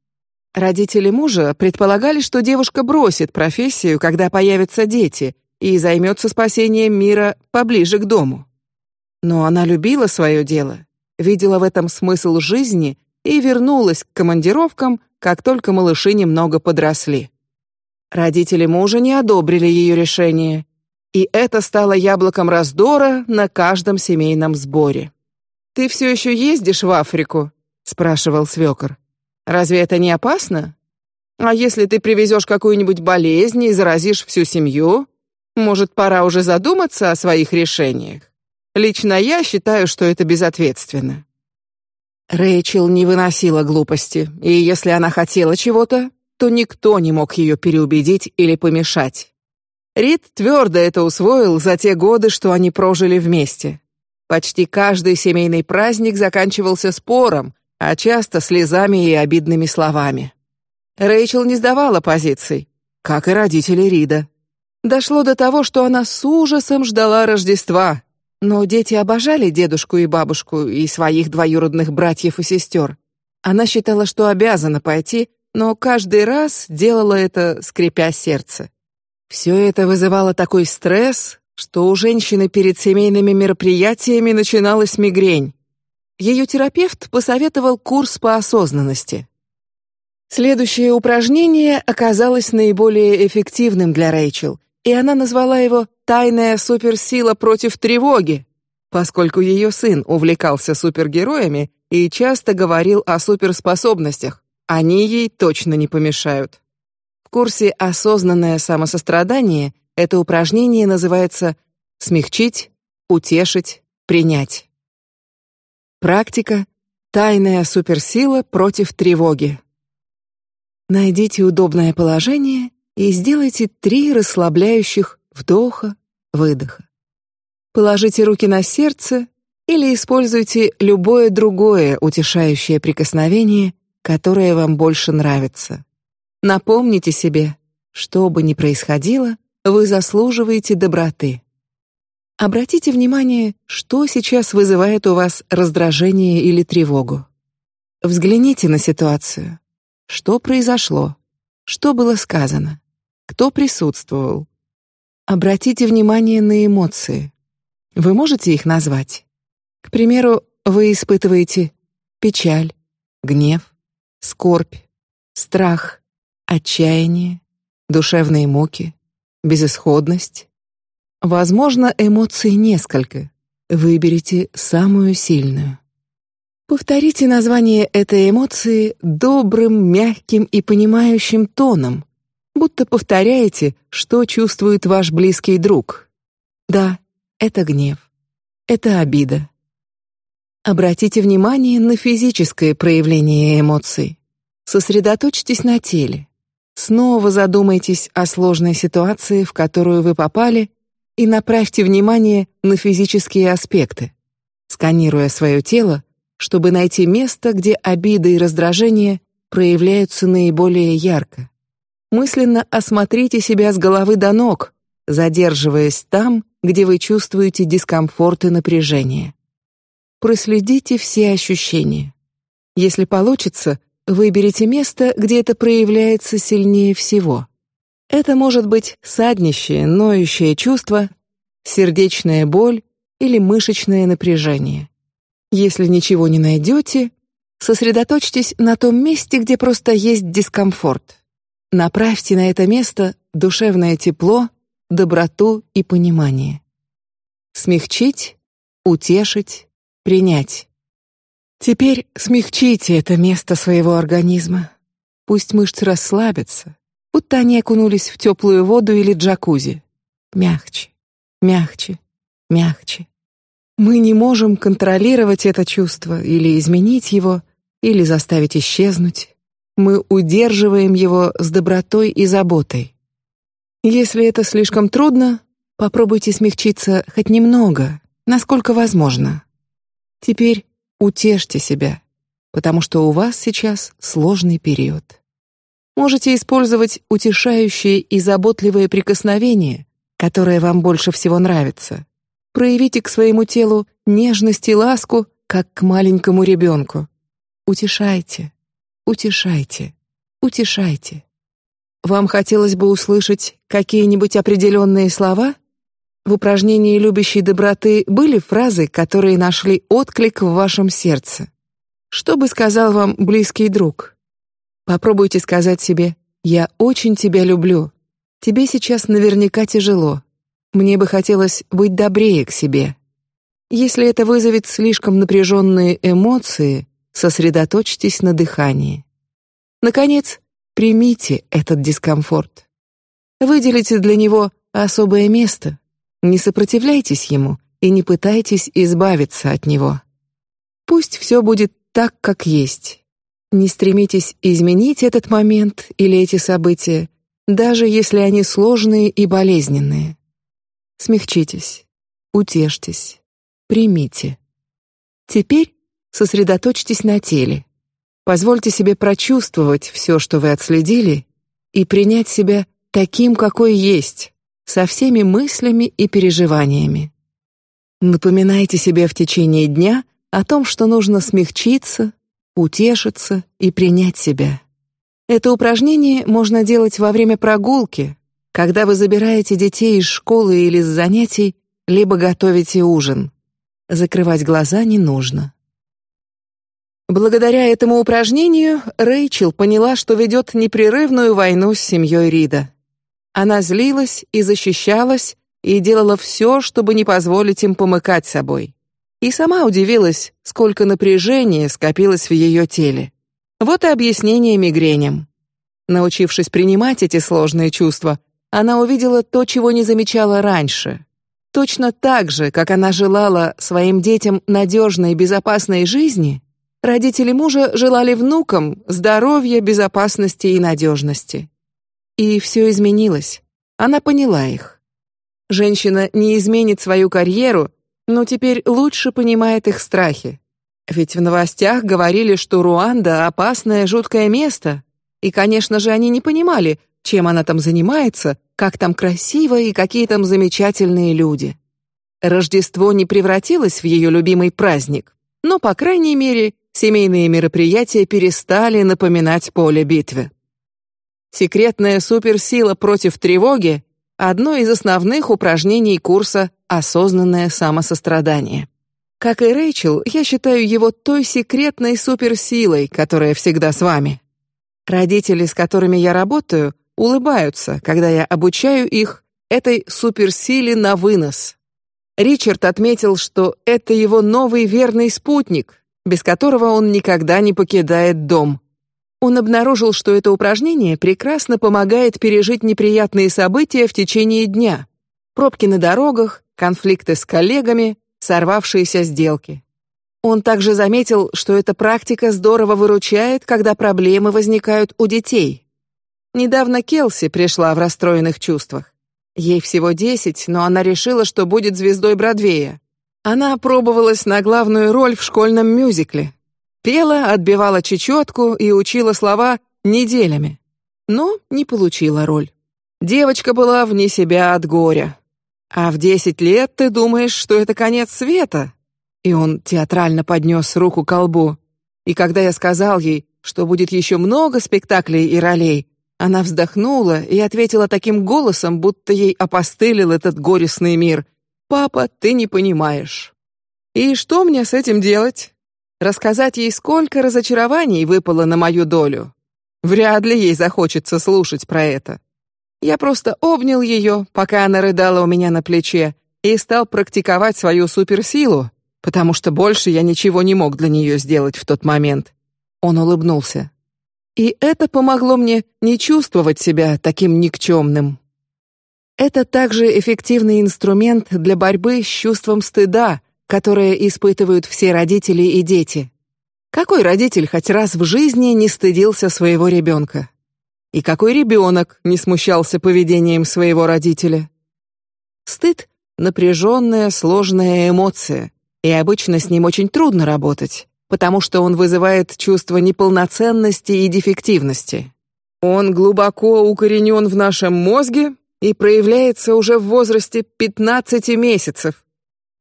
Родители мужа предполагали, что девушка бросит профессию, когда появятся дети, и займется спасением мира поближе к дому. Но она любила свое дело, видела в этом смысл жизни и вернулась к командировкам, как только малыши немного подросли. Родители мужа не одобрили ее решение, и это стало яблоком раздора на каждом семейном сборе. Ты все еще ездишь в Африку? спрашивал свекор. Разве это не опасно? А если ты привезешь какую-нибудь болезнь и заразишь всю семью, может, пора уже задуматься о своих решениях? Лично я считаю, что это безответственно. Рэйчел не выносила глупости, и если она хотела чего-то, то никто не мог ее переубедить или помешать. Рид твердо это усвоил за те годы, что они прожили вместе. Почти каждый семейный праздник заканчивался спором, а часто слезами и обидными словами. Рэйчел не сдавала позиций, как и родители Рида. Дошло до того, что она с ужасом ждала Рождества, но дети обожали дедушку и бабушку и своих двоюродных братьев и сестер. Она считала, что обязана пойти, но каждый раз делала это, скрипя сердце. Все это вызывало такой стресс, что у женщины перед семейными мероприятиями начиналась мигрень. Ее терапевт посоветовал курс по осознанности. Следующее упражнение оказалось наиболее эффективным для Рэйчел, и она назвала его «Тайная суперсила против тревоги», поскольку ее сын увлекался супергероями и часто говорил о суперспособностях. Они ей точно не помешают. В курсе осознанное самосострадание это упражнение называется смягчить, утешить, принять. Практика тайная суперсила против тревоги. Найдите удобное положение и сделайте три расслабляющих вдоха, выдоха. Положите руки на сердце или используйте любое другое утешающее прикосновение которое вам больше нравится. Напомните себе, что бы ни происходило, вы заслуживаете доброты. Обратите внимание, что сейчас вызывает у вас раздражение или тревогу. Взгляните на ситуацию. Что произошло? Что было сказано? Кто присутствовал? Обратите внимание на эмоции. Вы можете их назвать? К примеру, вы испытываете печаль, гнев, скорбь, страх, отчаяние, душевные муки, безысходность. Возможно, эмоций несколько. Выберите самую сильную. Повторите название этой эмоции добрым, мягким и понимающим тоном, будто повторяете, что чувствует ваш близкий друг. Да, это гнев, это обида. Обратите внимание на физическое проявление эмоций. Сосредоточьтесь на теле. Снова задумайтесь о сложной ситуации, в которую вы попали, и направьте внимание на физические аспекты, сканируя свое тело, чтобы найти место, где обида и раздражение проявляются наиболее ярко. Мысленно осмотрите себя с головы до ног, задерживаясь там, где вы чувствуете дискомфорт и напряжение. Проследите все ощущения. Если получится, выберите место, где это проявляется сильнее всего. Это может быть саднищее, ноющее чувство, сердечная боль или мышечное напряжение. Если ничего не найдете, сосредоточьтесь на том месте, где просто есть дискомфорт. Направьте на это место душевное тепло, доброту и понимание. Смягчить, утешить, принять. Теперь смягчите это место своего организма. Пусть мышцы расслабятся, будто они окунулись в теплую воду или джакузи. Мягче, мягче, мягче. Мы не можем контролировать это чувство или изменить его, или заставить исчезнуть. Мы удерживаем его с добротой и заботой. Если это слишком трудно, попробуйте смягчиться хоть немного, насколько возможно. Теперь утешьте себя, потому что у вас сейчас сложный период. Можете использовать утешающие и заботливые прикосновения, которые вам больше всего нравятся. Проявите к своему телу нежность и ласку, как к маленькому ребенку. Утешайте, утешайте, утешайте. Вам хотелось бы услышать какие-нибудь определенные слова? В упражнении любящей доброты были фразы, которые нашли отклик в вашем сердце. Что бы сказал вам близкий друг? Попробуйте сказать себе: "Я очень тебя люблю. Тебе сейчас наверняка тяжело. Мне бы хотелось быть добрее к себе". Если это вызовет слишком напряженные эмоции, сосредоточьтесь на дыхании. Наконец, Примите этот дискомфорт. Выделите для него особое место. Не сопротивляйтесь ему и не пытайтесь избавиться от него. Пусть все будет так, как есть. Не стремитесь изменить этот момент или эти события, даже если они сложные и болезненные. Смягчитесь, утешьтесь, примите. Теперь сосредоточьтесь на теле. Позвольте себе прочувствовать все, что вы отследили, и принять себя таким, какой есть, со всеми мыслями и переживаниями. Напоминайте себе в течение дня о том, что нужно смягчиться, утешиться и принять себя. Это упражнение можно делать во время прогулки, когда вы забираете детей из школы или с занятий, либо готовите ужин. Закрывать глаза не нужно. Благодаря этому упражнению Рэйчел поняла, что ведет непрерывную войну с семьей Рида. Она злилась и защищалась и делала все, чтобы не позволить им помыкать собой. И сама удивилась, сколько напряжения скопилось в ее теле. Вот и объяснение мигреням. Научившись принимать эти сложные чувства, она увидела то, чего не замечала раньше. Точно так же, как она желала своим детям надежной и безопасной жизни, Родители мужа желали внукам здоровья, безопасности и надежности. И все изменилось. Она поняла их. Женщина не изменит свою карьеру, но теперь лучше понимает их страхи. Ведь в новостях говорили, что Руанда опасное, жуткое место, и, конечно же, они не понимали, чем она там занимается, как там красиво и какие там замечательные люди. Рождество не превратилось в ее любимый праздник, но, по крайней мере, семейные мероприятия перестали напоминать поле битвы. Секретная суперсила против тревоги — одно из основных упражнений курса «Осознанное самосострадание». Как и Рэйчел, я считаю его той секретной суперсилой, которая всегда с вами. Родители, с которыми я работаю, улыбаются, когда я обучаю их этой суперсиле на вынос. Ричард отметил, что это его новый верный спутник, без которого он никогда не покидает дом. Он обнаружил, что это упражнение прекрасно помогает пережить неприятные события в течение дня: пробки на дорогах, конфликты с коллегами, сорвавшиеся сделки. Он также заметил, что эта практика здорово выручает, когда проблемы возникают у детей. Недавно Келси пришла в расстроенных чувствах. Ей всего десять, но она решила, что будет звездой Бродвея. Она пробовалась на главную роль в школьном мюзикле. Пела, отбивала чечетку и учила слова неделями, но не получила роль. Девочка была вне себя от горя. А в десять лет ты думаешь, что это конец света? И он театрально поднес руку к колбу. И когда я сказал ей, что будет еще много спектаклей и ролей, она вздохнула и ответила таким голосом, будто ей опостылил этот горестный мир. Папа, ты не понимаешь. И что мне с этим делать? Рассказать ей, сколько разочарований выпало на мою долю? Вряд ли ей захочется слушать про это. Я просто обнял ее, пока она рыдала у меня на плече, и стал практиковать свою суперсилу, потому что больше я ничего не мог для нее сделать в тот момент. Он улыбнулся. И это помогло мне не чувствовать себя таким никчемным. Это также эффективный инструмент для борьбы с чувством стыда, которое испытывают все родители и дети. Какой родитель хоть раз в жизни не стыдился своего ребенка? И какой ребенок не смущался поведением своего родителя? Стыд — напряженная, сложная эмоция, и обычно с ним очень трудно работать потому что он вызывает чувство неполноценности и дефективности. Он глубоко укоренен в нашем мозге и проявляется уже в возрасте 15 месяцев.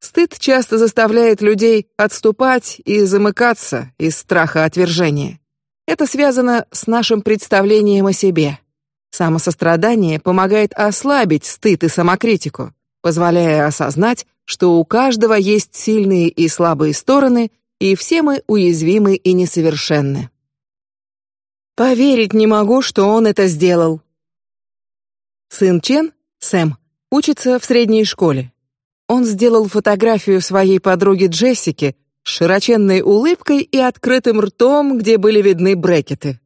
Стыд часто заставляет людей отступать и замыкаться из страха отвержения. Это связано с нашим представлением о себе. Самосострадание помогает ослабить стыд и самокритику, позволяя осознать, что у каждого есть сильные и слабые стороны, и все мы уязвимы и несовершенны. Поверить не могу, что он это сделал. Сын Чен, Сэм, учится в средней школе. Он сделал фотографию своей подруги Джессики с широченной улыбкой и открытым ртом, где были видны брекеты.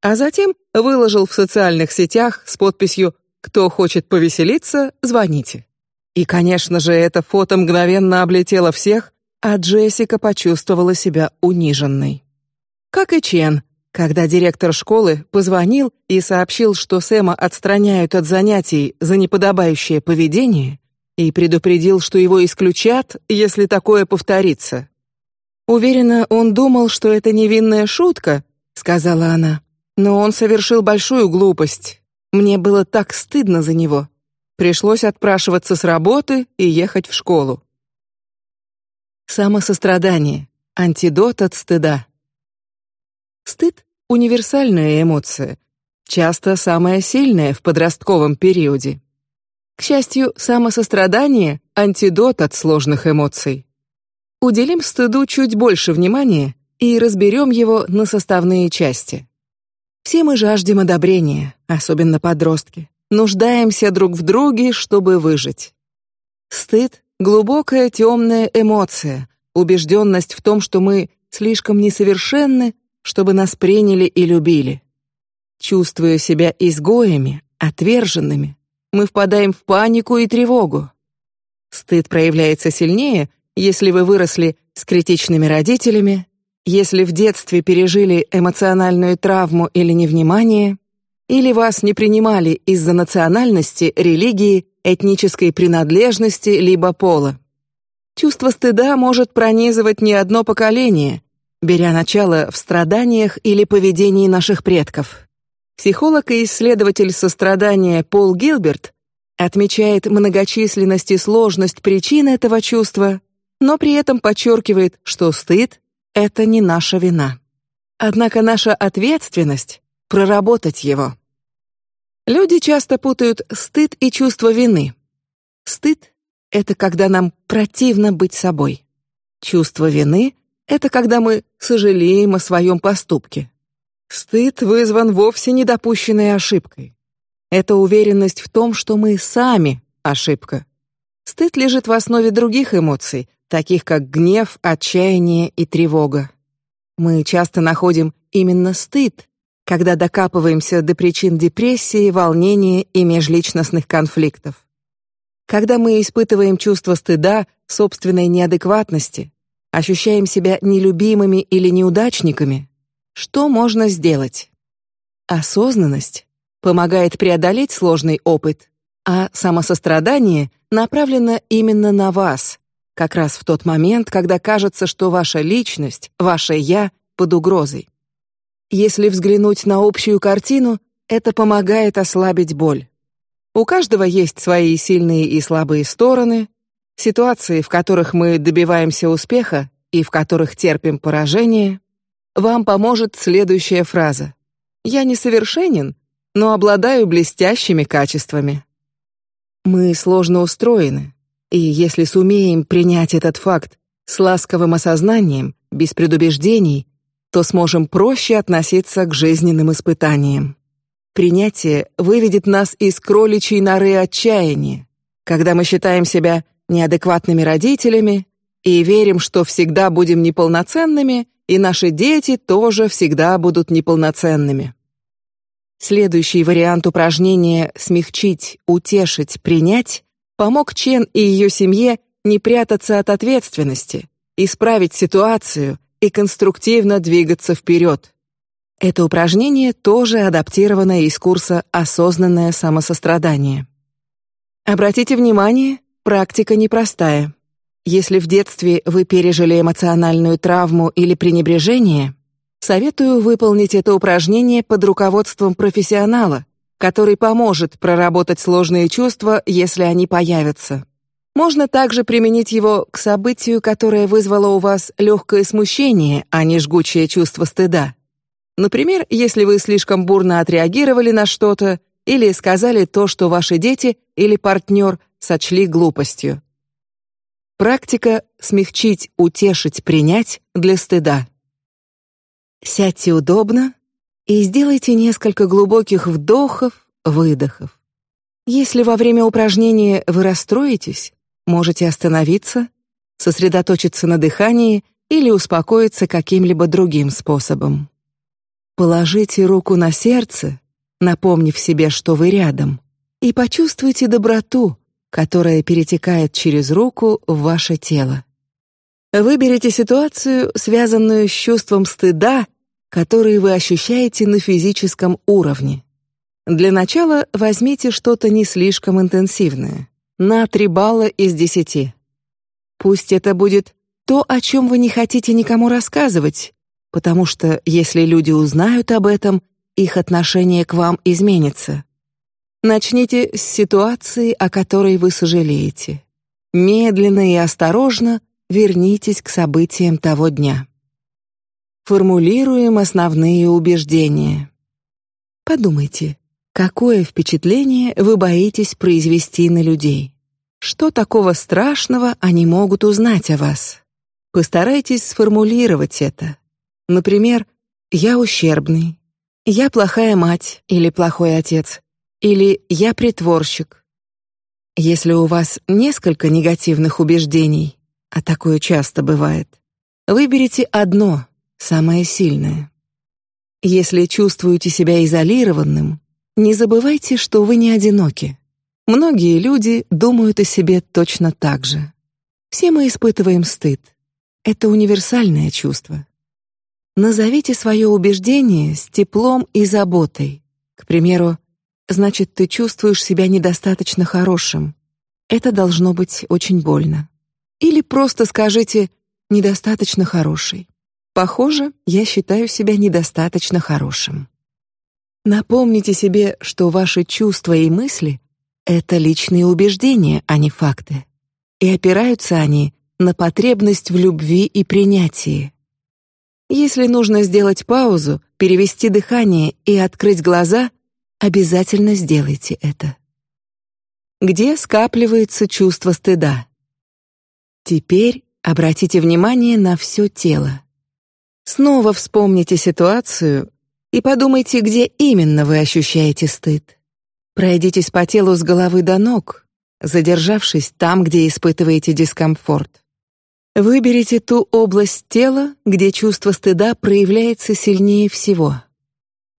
А затем выложил в социальных сетях с подписью «Кто хочет повеселиться, звоните». И, конечно же, это фото мгновенно облетело всех, а Джессика почувствовала себя униженной. Как и Чен, когда директор школы позвонил и сообщил, что Сэма отстраняют от занятий за неподобающее поведение, и предупредил, что его исключат, если такое повторится. Уверена, он думал, что это невинная шутка, сказала она. Но он совершил большую глупость. Мне было так стыдно за него. Пришлось отпрашиваться с работы и ехать в школу. Самосострадание — антидот от стыда. Стыд — универсальная эмоция, часто самая сильная в подростковом периоде. К счастью, самосострадание — антидот от сложных эмоций. Уделим стыду чуть больше внимания и разберем его на составные части. Все мы жаждем одобрения, особенно подростки. Нуждаемся друг в друге, чтобы выжить. Стыд Глубокая темная эмоция, убежденность в том, что мы слишком несовершенны, чтобы нас приняли и любили. Чувствуя себя изгоями, отверженными, мы впадаем в панику и тревогу. Стыд проявляется сильнее, если вы выросли с критичными родителями, если в детстве пережили эмоциональную травму или невнимание, или вас не принимали из-за национальности, религии этнической принадлежности либо пола. Чувство стыда может пронизывать не одно поколение, беря начало в страданиях или поведении наших предков. Психолог и исследователь сострадания Пол Гилберт отмечает многочисленность и сложность причин этого чувства, но при этом подчеркивает, что стыд — это не наша вина. Однако наша ответственность — проработать его. Люди часто путают стыд и чувство вины. Стыд — это когда нам противно быть собой. Чувство вины — это когда мы сожалеем о своем поступке. Стыд вызван вовсе не допущенной ошибкой. Это уверенность в том, что мы сами ошибка. Стыд лежит в основе других эмоций, таких как гнев, отчаяние и тревога. Мы часто находим именно стыд, когда докапываемся до причин депрессии, волнения и межличностных конфликтов. Когда мы испытываем чувство стыда, собственной неадекватности, ощущаем себя нелюбимыми или неудачниками, что можно сделать? Осознанность помогает преодолеть сложный опыт, а самосострадание направлено именно на вас, как раз в тот момент, когда кажется, что ваша личность, ваше я под угрозой. Если взглянуть на общую картину, это помогает ослабить боль. У каждого есть свои сильные и слабые стороны, ситуации, в которых мы добиваемся успеха и в которых терпим поражение. Вам поможет следующая фраза: "Я не совершенен, но обладаю блестящими качествами". Мы сложно устроены, и если сумеем принять этот факт с ласковым осознанием, без предубеждений, то сможем проще относиться к жизненным испытаниям. Принятие выведет нас из кроличьей норы отчаяния, когда мы считаем себя неадекватными родителями и верим, что всегда будем неполноценными, и наши дети тоже всегда будут неполноценными. Следующий вариант упражнения смягчить, утешить, принять помог Чен и ее семье не прятаться от ответственности, исправить ситуацию и конструктивно двигаться вперед. Это упражнение тоже адаптировано из курса «Осознанное самосострадание». Обратите внимание, практика непростая. Если в детстве вы пережили эмоциональную травму или пренебрежение, советую выполнить это упражнение под руководством профессионала, который поможет проработать сложные чувства, если они появятся. Можно также применить его к событию, которое вызвало у вас легкое смущение, а не жгучее чувство стыда. Например, если вы слишком бурно отреагировали на что-то или сказали то, что ваши дети или партнер сочли глупостью. Практика смягчить, утешить, принять для стыда. Сядьте удобно и сделайте несколько глубоких вдохов, выдохов. Если во время упражнения вы расстроитесь, Можете остановиться, сосредоточиться на дыхании или успокоиться каким-либо другим способом. Положите руку на сердце, напомнив себе, что вы рядом, и почувствуйте доброту, которая перетекает через руку в ваше тело. Выберите ситуацию, связанную с чувством стыда, который вы ощущаете на физическом уровне. Для начала возьмите что-то не слишком интенсивное на три балла из десяти. Пусть это будет то, о чем вы не хотите никому рассказывать, потому что если люди узнают об этом, их отношение к вам изменится. Начните с ситуации, о которой вы сожалеете. Медленно и осторожно вернитесь к событиям того дня. Формулируем основные убеждения. Подумайте, Какое впечатление вы боитесь произвести на людей? Что такого страшного они могут узнать о вас? Постарайтесь сформулировать это. Например, я ущербный, я плохая мать или плохой отец, или я притворщик. Если у вас несколько негативных убеждений, а такое часто бывает, выберите одно, самое сильное. Если чувствуете себя изолированным, не забывайте, что вы не одиноки. Многие люди думают о себе точно так же. Все мы испытываем стыд. Это универсальное чувство. Назовите свое убеждение с теплом и заботой. К примеру, значит, ты чувствуешь себя недостаточно хорошим. Это должно быть очень больно. Или просто скажите недостаточно хороший. Похоже, я считаю себя недостаточно хорошим. Напомните себе, что ваши чувства и мысли — это личные убеждения, а не факты. И опираются они на потребность в любви и принятии. Если нужно сделать паузу, перевести дыхание и открыть глаза, обязательно сделайте это. Где скапливается чувство стыда? Теперь обратите внимание на все тело. Снова вспомните ситуацию и подумайте, где именно вы ощущаете стыд. Пройдитесь по телу с головы до ног, задержавшись там, где испытываете дискомфорт. Выберите ту область тела, где чувство стыда проявляется сильнее всего.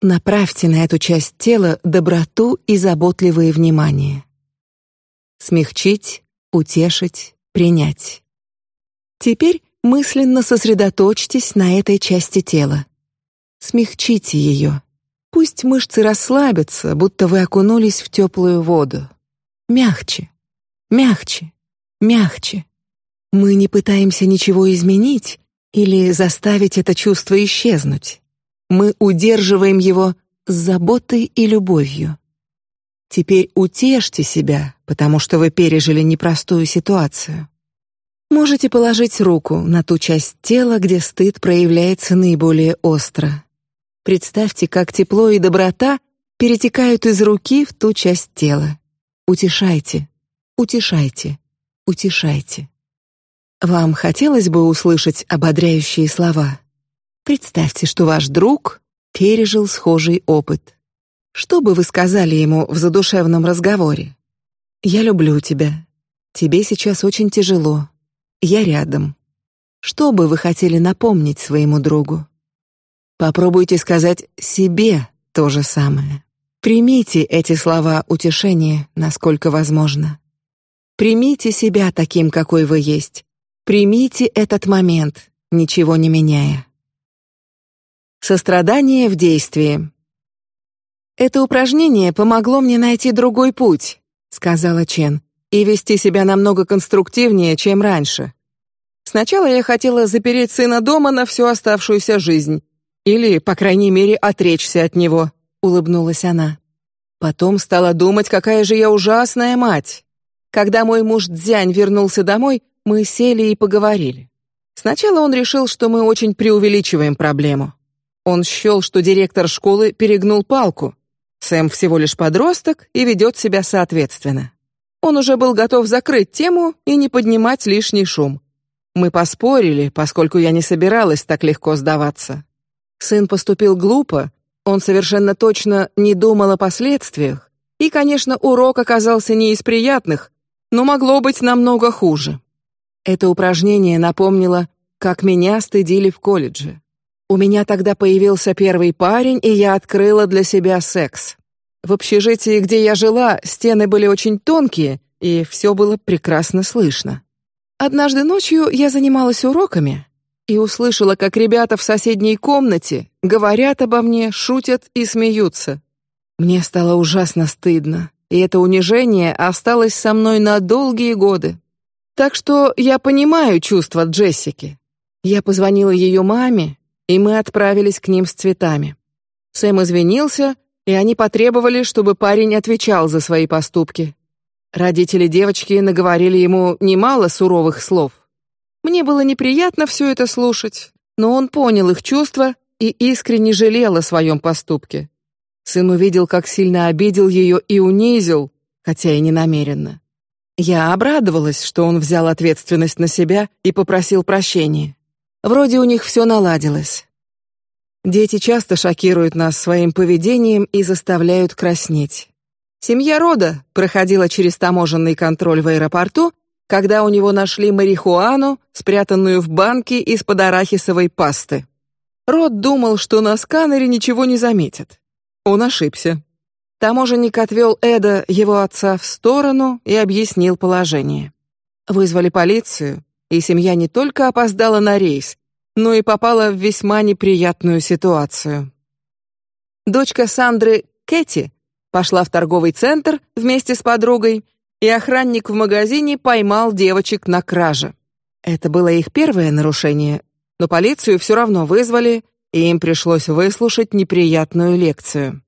Направьте на эту часть тела доброту и заботливое внимание. Смягчить, утешить, принять. Теперь мысленно сосредоточьтесь на этой части тела. Смягчите ее. Пусть мышцы расслабятся, будто вы окунулись в теплую воду. Мягче, мягче, мягче. Мы не пытаемся ничего изменить или заставить это чувство исчезнуть. Мы удерживаем его с заботой и любовью. Теперь утешьте себя, потому что вы пережили непростую ситуацию. Можете положить руку на ту часть тела, где стыд проявляется наиболее остро. Представьте, как тепло и доброта перетекают из руки в ту часть тела. Утешайте, утешайте, утешайте. Вам хотелось бы услышать ободряющие слова? Представьте, что ваш друг пережил схожий опыт. Что бы вы сказали ему в задушевном разговоре? Я люблю тебя. Тебе сейчас очень тяжело. Я рядом. Что бы вы хотели напомнить своему другу? Попробуйте сказать себе то же самое. Примите эти слова утешения, насколько возможно. Примите себя таким, какой вы есть, Примите этот момент, ничего не меняя. Сострадание в действии. Это упражнение помогло мне найти другой путь, сказала Чен, и вести себя намного конструктивнее, чем раньше. Сначала я хотела запереть сына дома на всю оставшуюся жизнь, или, по крайней мере, отречься от него. Улыбнулась она. Потом стала думать, какая же я ужасная мать. Когда мой муж Дзянь вернулся домой, мы сели и поговорили. Сначала он решил, что мы очень преувеличиваем проблему. Он счел, что директор школы перегнул палку. Сэм всего лишь подросток и ведет себя соответственно. Он уже был готов закрыть тему и не поднимать лишний шум. Мы поспорили, поскольку я не собиралась так легко сдаваться. Сын поступил глупо, он совершенно точно не думал о последствиях, и, конечно, урок оказался не из приятных, но могло быть намного хуже. Это упражнение напомнило, как меня стыдили в колледже. У меня тогда появился первый парень, и я открыла для себя секс. В общежитии, где я жила, стены были очень тонкие, и все было прекрасно слышно. Однажды ночью я занималась уроками и услышала, как ребята в соседней комнате говорят обо мне, шутят и смеются. Мне стало ужасно стыдно, и это унижение осталось со мной на долгие годы. Так что я понимаю чувства Джессики. Я позвонила ее маме, и мы отправились к ним с цветами. Сэм извинился, и они потребовали, чтобы парень отвечал за свои поступки. Родители девочки наговорили ему немало суровых слов. Мне было неприятно все это слушать, но он понял их чувства и искренне жалел о своем поступке. Сын увидел, как сильно обидел ее и унизил, хотя и не намеренно. Я обрадовалась, что он взял ответственность на себя и попросил прощения. Вроде у них все наладилось. Дети часто шокируют нас своим поведением и заставляют краснеть. Семья Рода проходила через таможенный контроль в аэропорту, когда у него нашли марихуану, спрятанную в банке из-под арахисовой пасты. Род думал, что на сканере ничего не заметят. Он ошибся. Таможенник отвел Эда, его отца, в сторону и объяснил положение. Вызвали полицию, и семья не только опоздала на рейс, но и попала в весьма неприятную ситуацию. Дочка Сандры, Кэти, пошла в торговый центр вместе с подругой, и охранник в магазине поймал девочек на краже. Это было их первое нарушение, но полицию все равно вызвали, и им пришлось выслушать неприятную лекцию.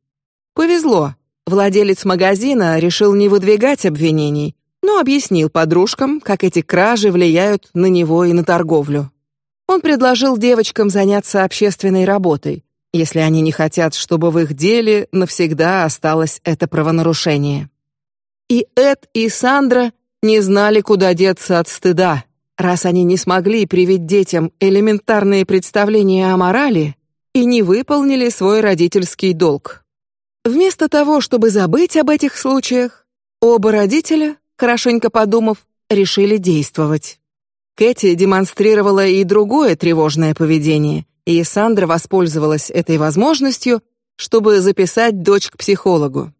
Повезло, Владелец магазина решил не выдвигать обвинений, но объяснил подружкам, как эти кражи влияют на него и на торговлю. Он предложил девочкам заняться общественной работой, если они не хотят, чтобы в их деле навсегда осталось это правонарушение. И Эд и Сандра не знали, куда деться от стыда, раз они не смогли привить детям элементарные представления о морали и не выполнили свой родительский долг. Вместо того, чтобы забыть об этих случаях, оба родителя, хорошенько подумав, решили действовать. Кэти демонстрировала и другое тревожное поведение, и Сандра воспользовалась этой возможностью, чтобы записать дочь к психологу.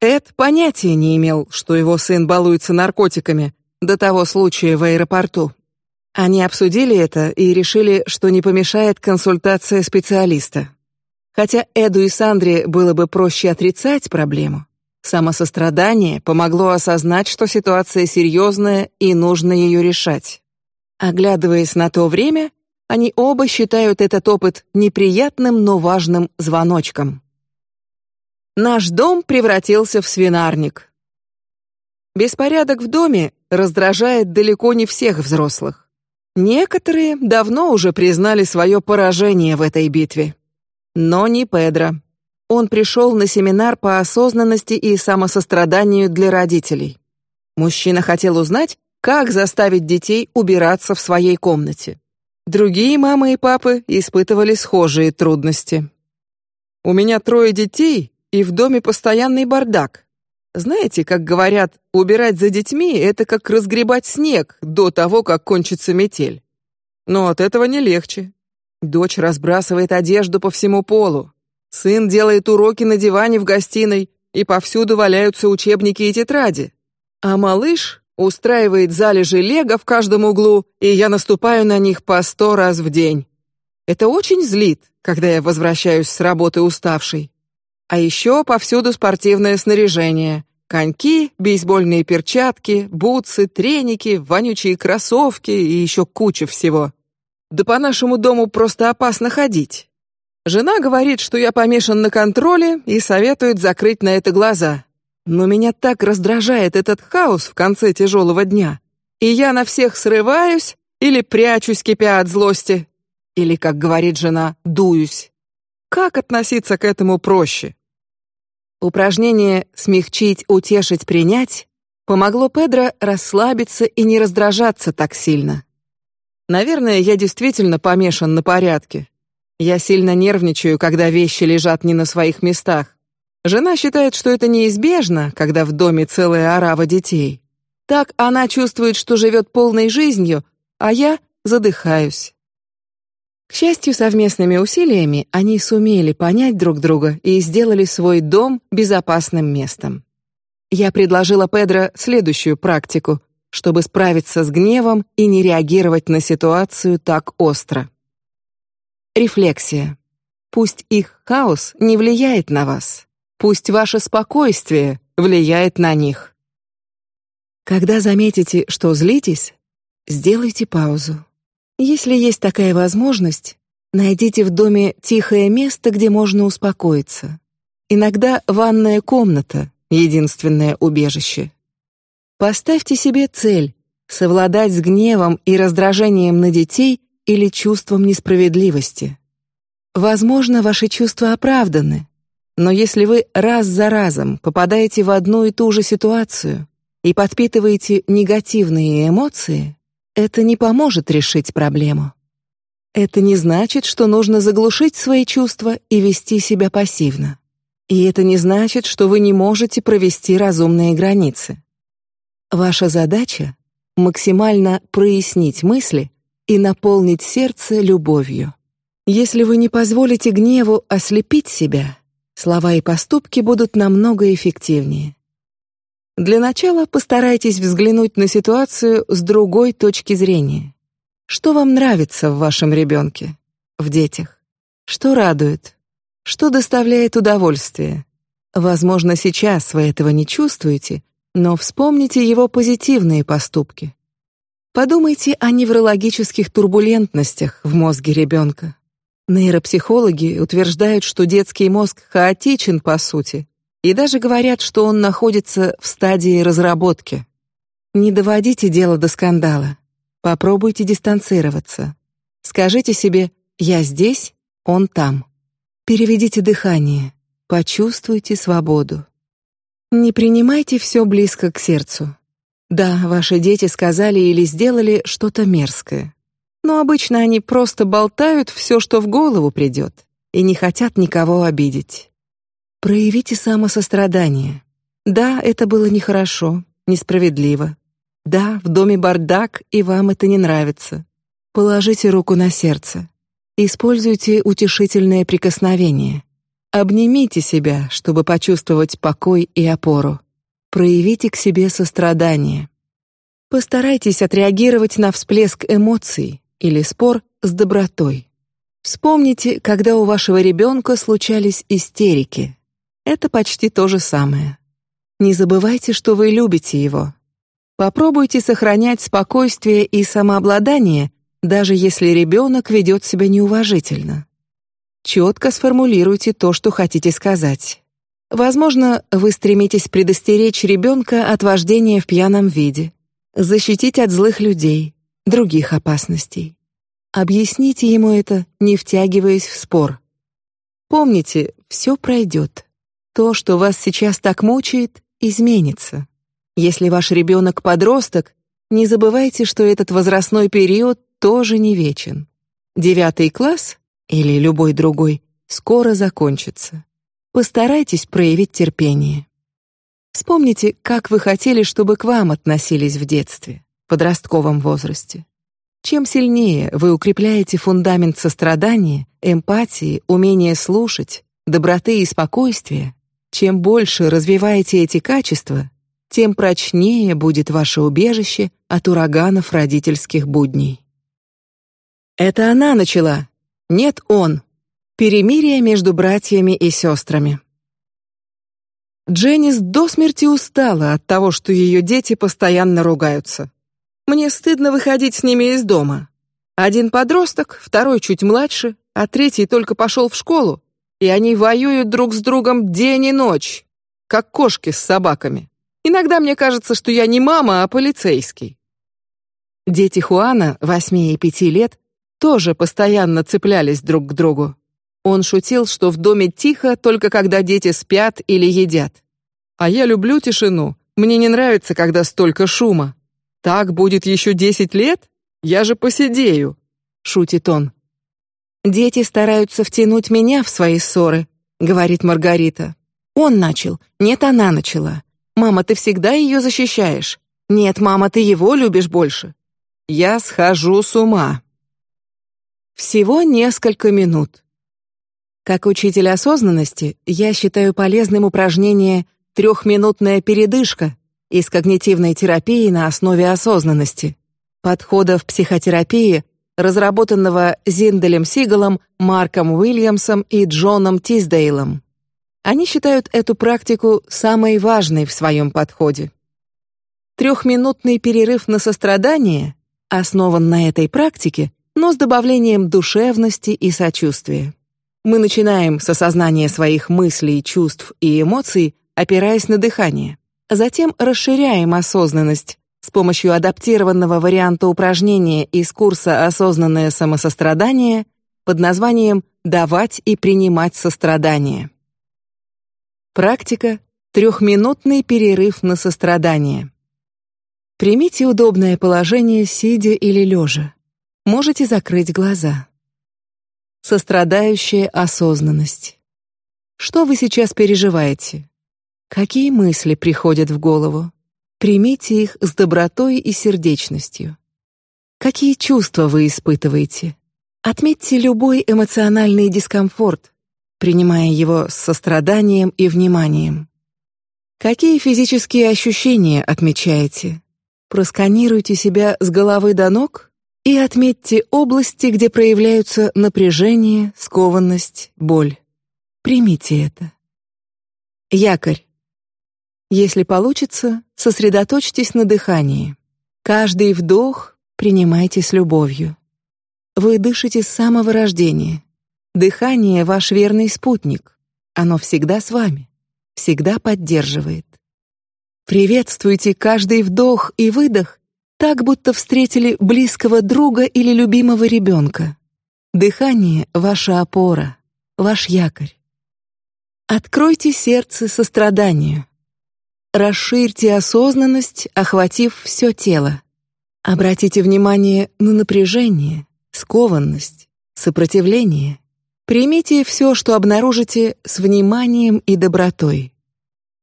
Эд понятия не имел, что его сын балуется наркотиками до того случая в аэропорту. Они обсудили это и решили, что не помешает консультация специалиста. Хотя Эду и Сандре было бы проще отрицать проблему, самосострадание помогло осознать, что ситуация серьезная и нужно ее решать. Оглядываясь на то время, они оба считают этот опыт неприятным, но важным звоночком. Наш дом превратился в свинарник. Беспорядок в доме раздражает далеко не всех взрослых. Некоторые давно уже признали свое поражение в этой битве, но не Педро. Он пришел на семинар по осознанности и самосостраданию для родителей. Мужчина хотел узнать, как заставить детей убираться в своей комнате. Другие мамы и папы испытывали схожие трудности. У меня трое детей, и в доме постоянный бардак. Знаете, как говорят, убирать за детьми это как разгребать снег до того, как кончится метель. Но от этого не легче. Дочь разбрасывает одежду по всему полу. Сын делает уроки на диване в гостиной, и повсюду валяются учебники и тетради. А малыш устраивает залежи лего в каждом углу, и я наступаю на них по сто раз в день. Это очень злит, когда я возвращаюсь с работы уставший. А еще повсюду спортивное снаряжение: коньки, бейсбольные перчатки, бутсы, треники, вонючие кроссовки и еще куча всего. Да по нашему дому просто опасно ходить. Жена говорит, что я помешан на контроле и советует закрыть на это глаза. Но меня так раздражает этот хаос в конце тяжелого дня, и я на всех срываюсь или прячусь, кипя от злости, или, как говорит жена, дуюсь. Как относиться к этому проще? Упражнение смягчить, утешить, принять помогло Педро расслабиться и не раздражаться так сильно. Наверное, я действительно помешан на порядке. Я сильно нервничаю, когда вещи лежат не на своих местах. Жена считает, что это неизбежно, когда в доме целая орава детей. Так она чувствует, что живет полной жизнью, а я задыхаюсь. К счастью, совместными усилиями они сумели понять друг друга и сделали свой дом безопасным местом. Я предложила Педро следующую практику, чтобы справиться с гневом и не реагировать на ситуацию так остро. Рефлексия. Пусть их хаос не влияет на вас, пусть ваше спокойствие влияет на них. Когда заметите, что злитесь, сделайте паузу. Если есть такая возможность, найдите в доме тихое место, где можно успокоиться. Иногда ванная комната единственное убежище. Поставьте себе цель совладать с гневом и раздражением на детей или чувством несправедливости. Возможно, ваши чувства оправданы, но если вы раз за разом попадаете в одну и ту же ситуацию и подпитываете негативные эмоции, это не поможет решить проблему. Это не значит, что нужно заглушить свои чувства и вести себя пассивно. И это не значит, что вы не можете провести разумные границы. Ваша задача максимально прояснить мысли и наполнить сердце любовью. Если вы не позволите гневу ослепить себя, слова и поступки будут намного эффективнее. Для начала постарайтесь взглянуть на ситуацию с другой точки зрения. Что вам нравится в вашем ребенке, в детях? Что радует? Что доставляет удовольствие? Возможно, сейчас вы этого не чувствуете, но вспомните его позитивные поступки. Подумайте о неврологических турбулентностях в мозге ребенка. Нейропсихологи утверждают, что детский мозг хаотичен по сути, и даже говорят, что он находится в стадии разработки. Не доводите дело до скандала. Попробуйте дистанцироваться. Скажите себе: я здесь, он там. Переведите дыхание, почувствуйте свободу. Не принимайте все близко к сердцу. Да, ваши дети сказали или сделали что-то мерзкое, но обычно они просто болтают все, что в голову придет, и не хотят никого обидеть. Проявите самосострадание. Да, это было нехорошо, несправедливо. Да, в доме бардак, и вам это не нравится. Положите руку на сердце. Используйте утешительное прикосновение. Обнимите себя, чтобы почувствовать покой и опору. Проявите к себе сострадание. Постарайтесь отреагировать на всплеск эмоций или спор с добротой. Вспомните, когда у вашего ребенка случались истерики. Это почти то же самое. Не забывайте, что вы любите его. Попробуйте сохранять спокойствие и самообладание, даже если ребенок ведет себя неуважительно. Четко сформулируйте то, что хотите сказать. Возможно, вы стремитесь предостеречь ребенка от вождения в пьяном виде, защитить от злых людей, других опасностей. Объясните ему это, не втягиваясь в спор. Помните, все пройдет. То, что вас сейчас так мучает, изменится. Если ваш ребенок подросток, не забывайте, что этот возрастной период тоже не вечен. Девятый класс или любой другой скоро закончится. Постарайтесь проявить терпение. Вспомните, как вы хотели, чтобы к вам относились в детстве, подростковом возрасте. Чем сильнее вы укрепляете фундамент сострадания, эмпатии, умения слушать, доброты и спокойствия, чем больше развиваете эти качества, тем прочнее будет ваше убежище от ураганов родительских будней. Это она начала. Нет, он. Перемирие между братьями и сестрами. Дженнис до смерти устала от того, что ее дети постоянно ругаются. Мне стыдно выходить с ними из дома. Один подросток, второй чуть младше, а третий только пошел в школу, и они воюют друг с другом день и ночь, как кошки с собаками. Иногда мне кажется, что я не мама, а полицейский. Дети Хуана, восьми и пяти лет, тоже постоянно цеплялись друг к другу. Он шутил, что в доме тихо только когда дети спят или едят. А я люблю тишину. Мне не нравится, когда столько шума. Так будет еще десять лет? Я же посидею, шутит он. Дети стараются втянуть меня в свои ссоры, говорит Маргарита. Он начал, нет, она начала. Мама, ты всегда ее защищаешь. Нет, мама, ты его любишь больше. Я схожу с ума. Всего несколько минут. Как учитель осознанности, я считаю полезным упражнение трехминутная передышка из когнитивной терапии на основе осознанности, подхода в психотерапии, разработанного Зинделем Сигалом, Марком Уильямсом и Джоном Тиздейлом. Они считают эту практику самой важной в своем подходе. Трехминутный перерыв на сострадание основан на этой практике но с добавлением душевности и сочувствия. Мы начинаем с осознания своих мыслей, чувств и эмоций, опираясь на дыхание. Затем расширяем осознанность с помощью адаптированного варианта упражнения из курса «Осознанное самосострадание» под названием «Давать и принимать сострадание». Практика трехминутный перерыв на сострадание. Примите удобное положение, сидя или лежа. Можете закрыть глаза. Сострадающая осознанность. Что вы сейчас переживаете? Какие мысли приходят в голову? Примите их с добротой и сердечностью. Какие чувства вы испытываете? Отметьте любой эмоциональный дискомфорт, принимая его с состраданием и вниманием. Какие физические ощущения отмечаете? Просканируйте себя с головы до ног и отметьте области, где проявляются напряжение, скованность, боль. Примите это. Якорь. Если получится, сосредоточьтесь на дыхании. Каждый вдох принимайте с любовью. Вы дышите с самого рождения. Дыхание ваш верный спутник. Оно всегда с вами, всегда поддерживает. Приветствуйте каждый вдох и выдох так будто встретили близкого друга или любимого ребенка. Дыхание — ваша опора, ваш якорь. Откройте сердце состраданию. Расширьте осознанность, охватив все тело. Обратите внимание на напряжение, скованность, сопротивление. Примите все, что обнаружите, с вниманием и добротой.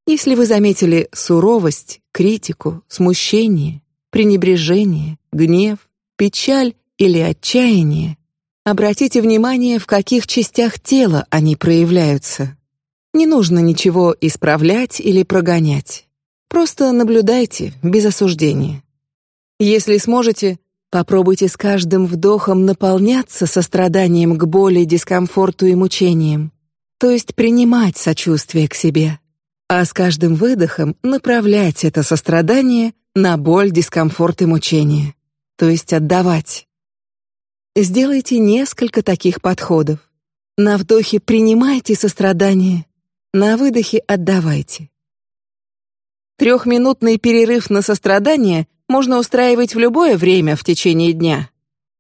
Если вы заметили суровость, критику, смущение, пренебрежение, гнев, печаль или отчаяние, обратите внимание, в каких частях тела они проявляются. Не нужно ничего исправлять или прогонять. Просто наблюдайте без осуждения. Если сможете, попробуйте с каждым вдохом наполняться состраданием к боли, дискомфорту и мучениям, то есть принимать сочувствие к себе, а с каждым выдохом направлять это сострадание на боль, дискомфорт и мучение, то есть отдавать. Сделайте несколько таких подходов. На вдохе принимайте сострадание, на выдохе отдавайте. Трехминутный перерыв на сострадание можно устраивать в любое время в течение дня.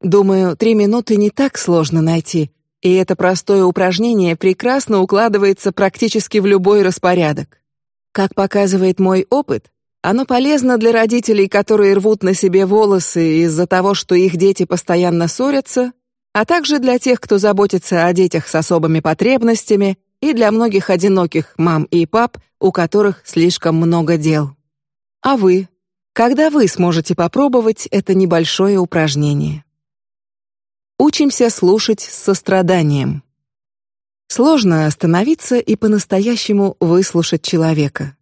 Думаю, три минуты не так сложно найти, и это простое упражнение прекрасно укладывается практически в любой распорядок. Как показывает мой опыт, оно полезно для родителей, которые рвут на себе волосы из-за того, что их дети постоянно ссорятся, а также для тех, кто заботится о детях с особыми потребностями, и для многих одиноких мам и пап, у которых слишком много дел. А вы? Когда вы сможете попробовать это небольшое упражнение? Учимся слушать с состраданием. Сложно остановиться и по-настоящему выслушать человека.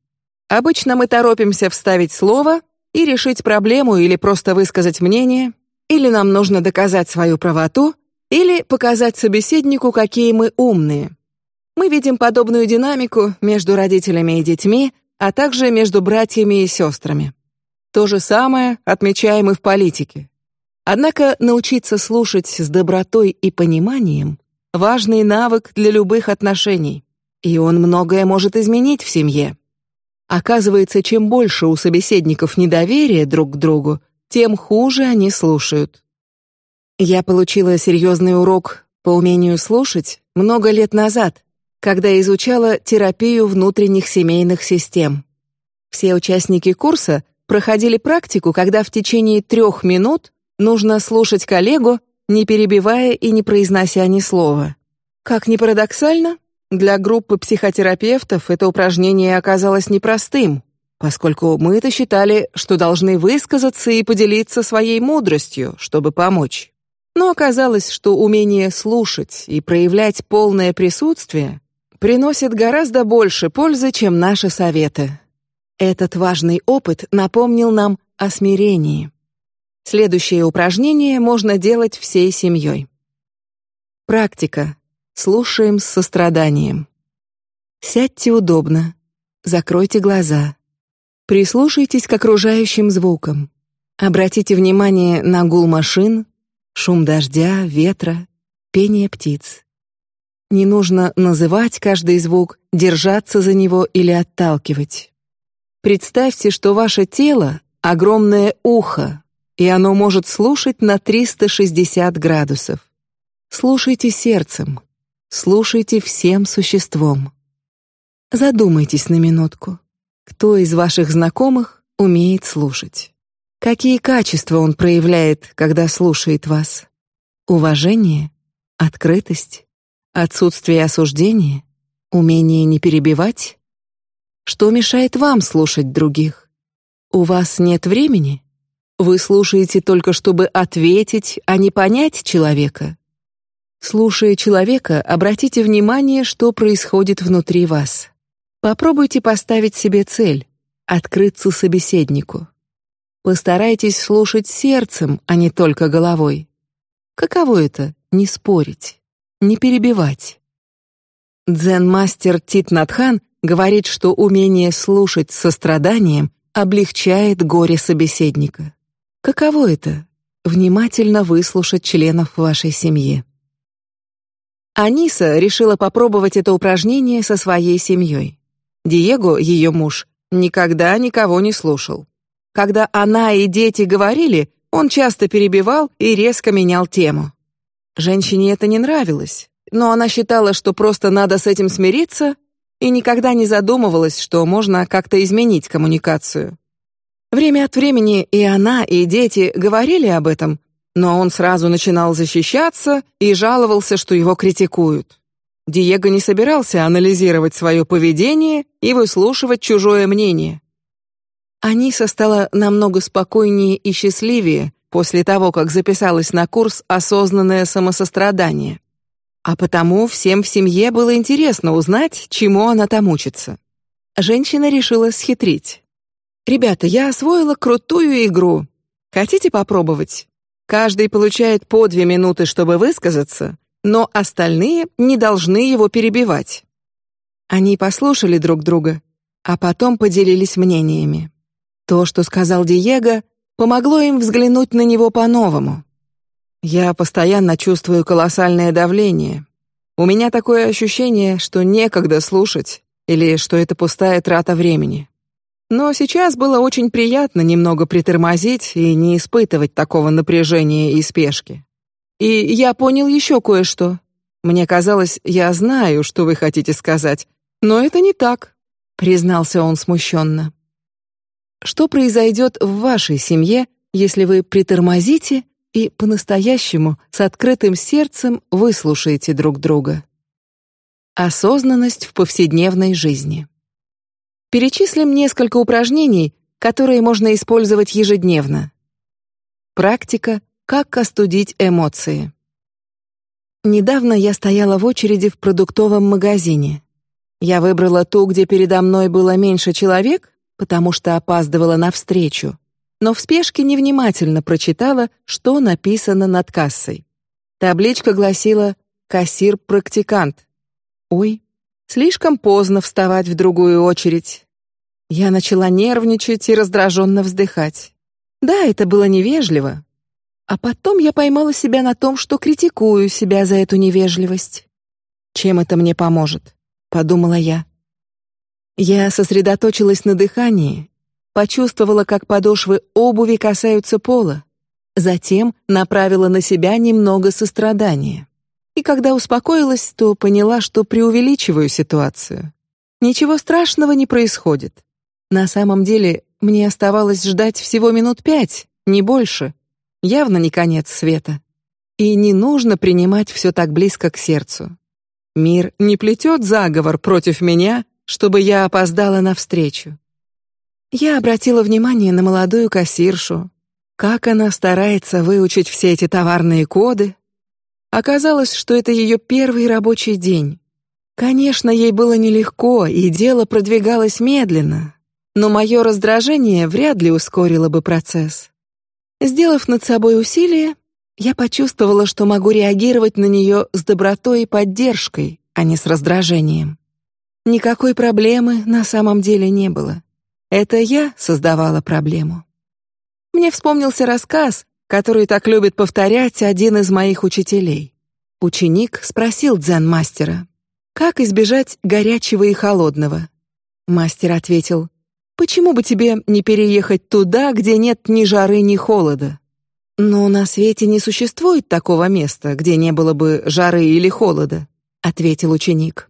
Обычно мы торопимся вставить слово и решить проблему или просто высказать мнение, или нам нужно доказать свою правоту, или показать собеседнику, какие мы умные. Мы видим подобную динамику между родителями и детьми, а также между братьями и сестрами. То же самое отмечаем и в политике. Однако научиться слушать с добротой и пониманием важный навык для любых отношений, и он многое может изменить в семье. Оказывается, чем больше у собеседников недоверия друг к другу, тем хуже они слушают. Я получила серьезный урок по умению слушать много лет назад, когда изучала терапию внутренних семейных систем. Все участники курса проходили практику, когда в течение трех минут нужно слушать коллегу, не перебивая и не произнося ни слова. Как ни парадоксально, для группы психотерапевтов это упражнение оказалось непростым, поскольку мы это считали, что должны высказаться и поделиться своей мудростью, чтобы помочь. Но оказалось, что умение слушать и проявлять полное присутствие приносит гораздо больше пользы, чем наши советы. Этот важный опыт напомнил нам о смирении. Следующее упражнение можно делать всей семьей. Практика. Слушаем с состраданием. Сядьте удобно, закройте глаза, прислушайтесь к окружающим звукам, обратите внимание на гул машин, шум дождя, ветра, пение птиц. Не нужно называть каждый звук, держаться за него или отталкивать. Представьте, что ваше тело огромное ухо, и оно может слушать на 360 градусов. Слушайте сердцем, Слушайте всем существом. Задумайтесь на минутку. Кто из ваших знакомых умеет слушать? Какие качества он проявляет, когда слушает вас? Уважение, открытость, отсутствие осуждения, умение не перебивать? Что мешает вам слушать других? У вас нет времени? Вы слушаете только чтобы ответить, а не понять человека. Слушая человека, обратите внимание, что происходит внутри вас. Попробуйте поставить себе цель открыться собеседнику. Постарайтесь слушать сердцем, а не только головой. Каково это не спорить, не перебивать? Дзен-мастер Тит Натхан говорит, что умение слушать с состраданием облегчает горе собеседника. Каково это внимательно выслушать членов вашей семьи? Аниса решила попробовать это упражнение со своей семьей. Диего, ее муж, никогда никого не слушал. Когда она и дети говорили, он часто перебивал и резко менял тему. Женщине это не нравилось, но она считала, что просто надо с этим смириться и никогда не задумывалась, что можно как-то изменить коммуникацию. Время от времени и она, и дети говорили об этом, но он сразу начинал защищаться и жаловался, что его критикуют. Диего не собирался анализировать свое поведение и выслушивать чужое мнение. Аниса стала намного спокойнее и счастливее после того, как записалась на курс осознанное самосострадание. А потому всем в семье было интересно узнать, чему она там учится. Женщина решила схитрить. Ребята, я освоила крутую игру. Хотите попробовать? Каждый получает по две минуты, чтобы высказаться, но остальные не должны его перебивать. Они послушали друг друга, а потом поделились мнениями. То, что сказал Диего, помогло им взглянуть на него по-новому. Я постоянно чувствую колоссальное давление. У меня такое ощущение, что некогда слушать или что это пустая трата времени. Но сейчас было очень приятно немного притормозить и не испытывать такого напряжения и спешки. И я понял еще кое-что. Мне казалось, я знаю, что вы хотите сказать, но это не так, признался он смущенно. Что произойдет в вашей семье, если вы притормозите и по-настоящему с открытым сердцем выслушаете друг друга? Осознанность в повседневной жизни. Перечислим несколько упражнений, которые можно использовать ежедневно. Практика «Как остудить эмоции». Недавно я стояла в очереди в продуктовом магазине. Я выбрала ту, где передо мной было меньше человек, потому что опаздывала на встречу, но в спешке невнимательно прочитала, что написано над кассой. Табличка гласила «Кассир-практикант». Ой, слишком поздно вставать в другую очередь. Я начала нервничать и раздраженно вздыхать. Да, это было невежливо. А потом я поймала себя на том, что критикую себя за эту невежливость. Чем это мне поможет? Подумала я. Я сосредоточилась на дыхании, почувствовала, как подошвы обуви касаются пола, затем направила на себя немного сострадания. И когда успокоилась, то поняла, что преувеличиваю ситуацию. Ничего страшного не происходит. На самом деле мне оставалось ждать всего минут пять, не больше. Явно не конец света. И не нужно принимать все так близко к сердцу. Мир не плетет заговор против меня чтобы я опоздала на встречу. Я обратила внимание на молодую кассиршу, как она старается выучить все эти товарные коды. Оказалось, что это ее первый рабочий день. Конечно, ей было нелегко, и дело продвигалось медленно, но мое раздражение вряд ли ускорило бы процесс. Сделав над собой усилие, я почувствовала, что могу реагировать на нее с добротой и поддержкой, а не с раздражением. Никакой проблемы на самом деле не было. Это я создавала проблему. Мне вспомнился рассказ, который так любит повторять один из моих учителей. Ученик спросил дзен-мастера, как избежать горячего и холодного. Мастер ответил, почему бы тебе не переехать туда, где нет ни жары, ни холода? Но на свете не существует такого места, где не было бы жары или холода, ответил ученик.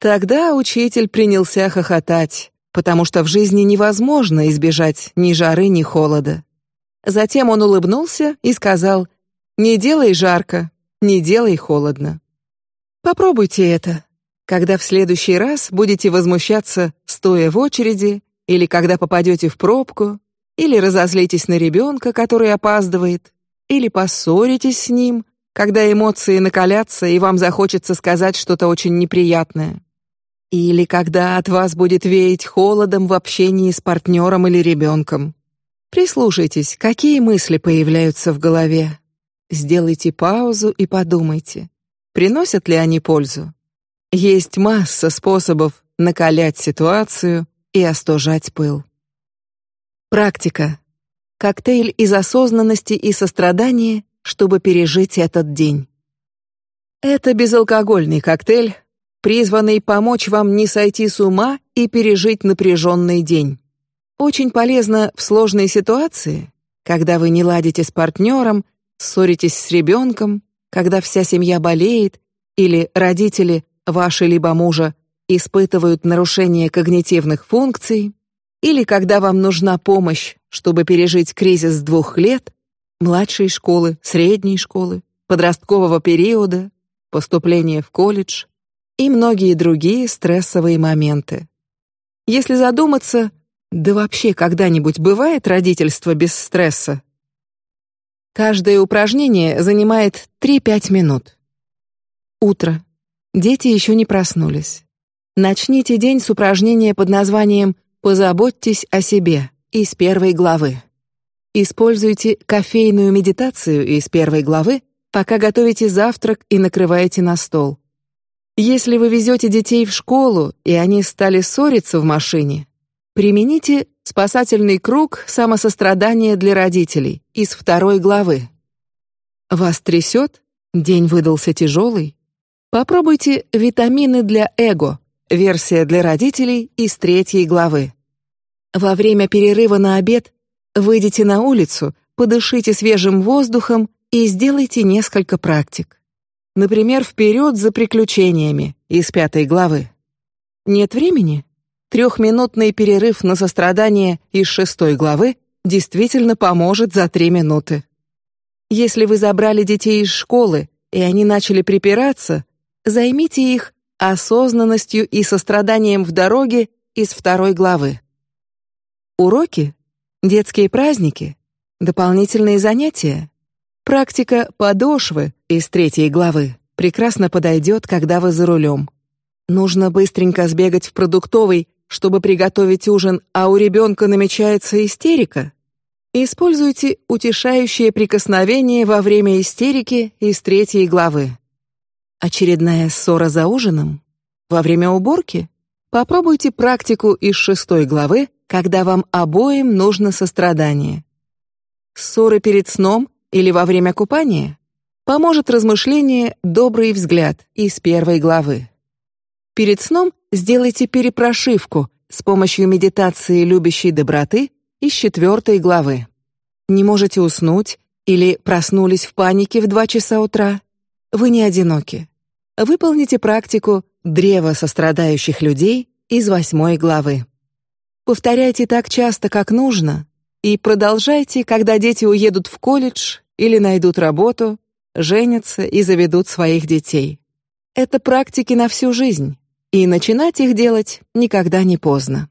Тогда учитель принялся хохотать, потому что в жизни невозможно избежать ни жары, ни холода. Затем он улыбнулся и сказал: "Не делай жарко, не делай холодно. Попробуйте это, когда в следующий раз будете возмущаться, стоя в очереди, или когда попадете в пробку, или разозлитесь на ребенка, который опаздывает, или поссоритесь с ним, когда эмоции накалятся и вам захочется сказать что-то очень неприятное. Или когда от вас будет веять холодом в общении с партнером или ребенком. Прислушайтесь, какие мысли появляются в голове. Сделайте паузу и подумайте, приносят ли они пользу. Есть масса способов накалять ситуацию и остужать пыл. Практика. Коктейль из осознанности и сострадания, чтобы пережить этот день. Это безалкогольный коктейль, призванный помочь вам не сойти с ума и пережить напряженный день. Очень полезно в сложной ситуации, когда вы не ладите с партнером, ссоритесь с ребенком, когда вся семья болеет или родители ваши либо мужа испытывают нарушение когнитивных функций, или когда вам нужна помощь, чтобы пережить кризис двух лет, младшей школы, средней школы, подросткового периода, поступления в колледж, и многие другие стрессовые моменты. Если задуматься, Да вообще когда-нибудь бывает родительство без стресса? Каждое упражнение занимает 3-5 минут. Утро. Дети еще не проснулись. Начните день с упражнения под названием «Позаботьтесь о себе» из первой главы. Используйте кофейную медитацию из первой главы, пока готовите завтрак и накрываете на стол. Если вы везете детей в школу и они стали ссориться в машине, примените спасательный круг самосострадания для родителей из второй главы. Вас трясет? День выдался тяжелый. Попробуйте витамины для эго. Версия для родителей из третьей главы. Во время перерыва на обед Выйдите на улицу, подышите свежим воздухом и сделайте несколько практик. Например, вперед за приключениями из пятой главы. Нет времени? Трехминутный перерыв на сострадание из шестой главы действительно поможет за три минуты. Если вы забрали детей из школы и они начали припираться, займите их осознанностью и состраданием в дороге из второй главы. Уроки детские праздники, дополнительные занятия, практика подошвы из третьей главы прекрасно подойдет, когда вы за рулем. Нужно быстренько сбегать в продуктовый, чтобы приготовить ужин, а у ребенка намечается истерика. Используйте утешающее прикосновение во время истерики из третьей главы. Очередная ссора за ужином, во время уборки. Попробуйте практику из шестой главы когда вам обоим нужно сострадание. Ссоры перед сном или во время купания поможет размышление «Добрый взгляд» из первой главы. Перед сном сделайте перепрошивку с помощью медитации любящей доброты из четвертой главы. Не можете уснуть или проснулись в панике в два часа утра? Вы не одиноки. Выполните практику «Древо сострадающих людей» из восьмой главы. Повторяйте так часто, как нужно, и продолжайте, когда дети уедут в колледж или найдут работу, женятся и заведут своих детей. Это практики на всю жизнь, и начинать их делать никогда не поздно.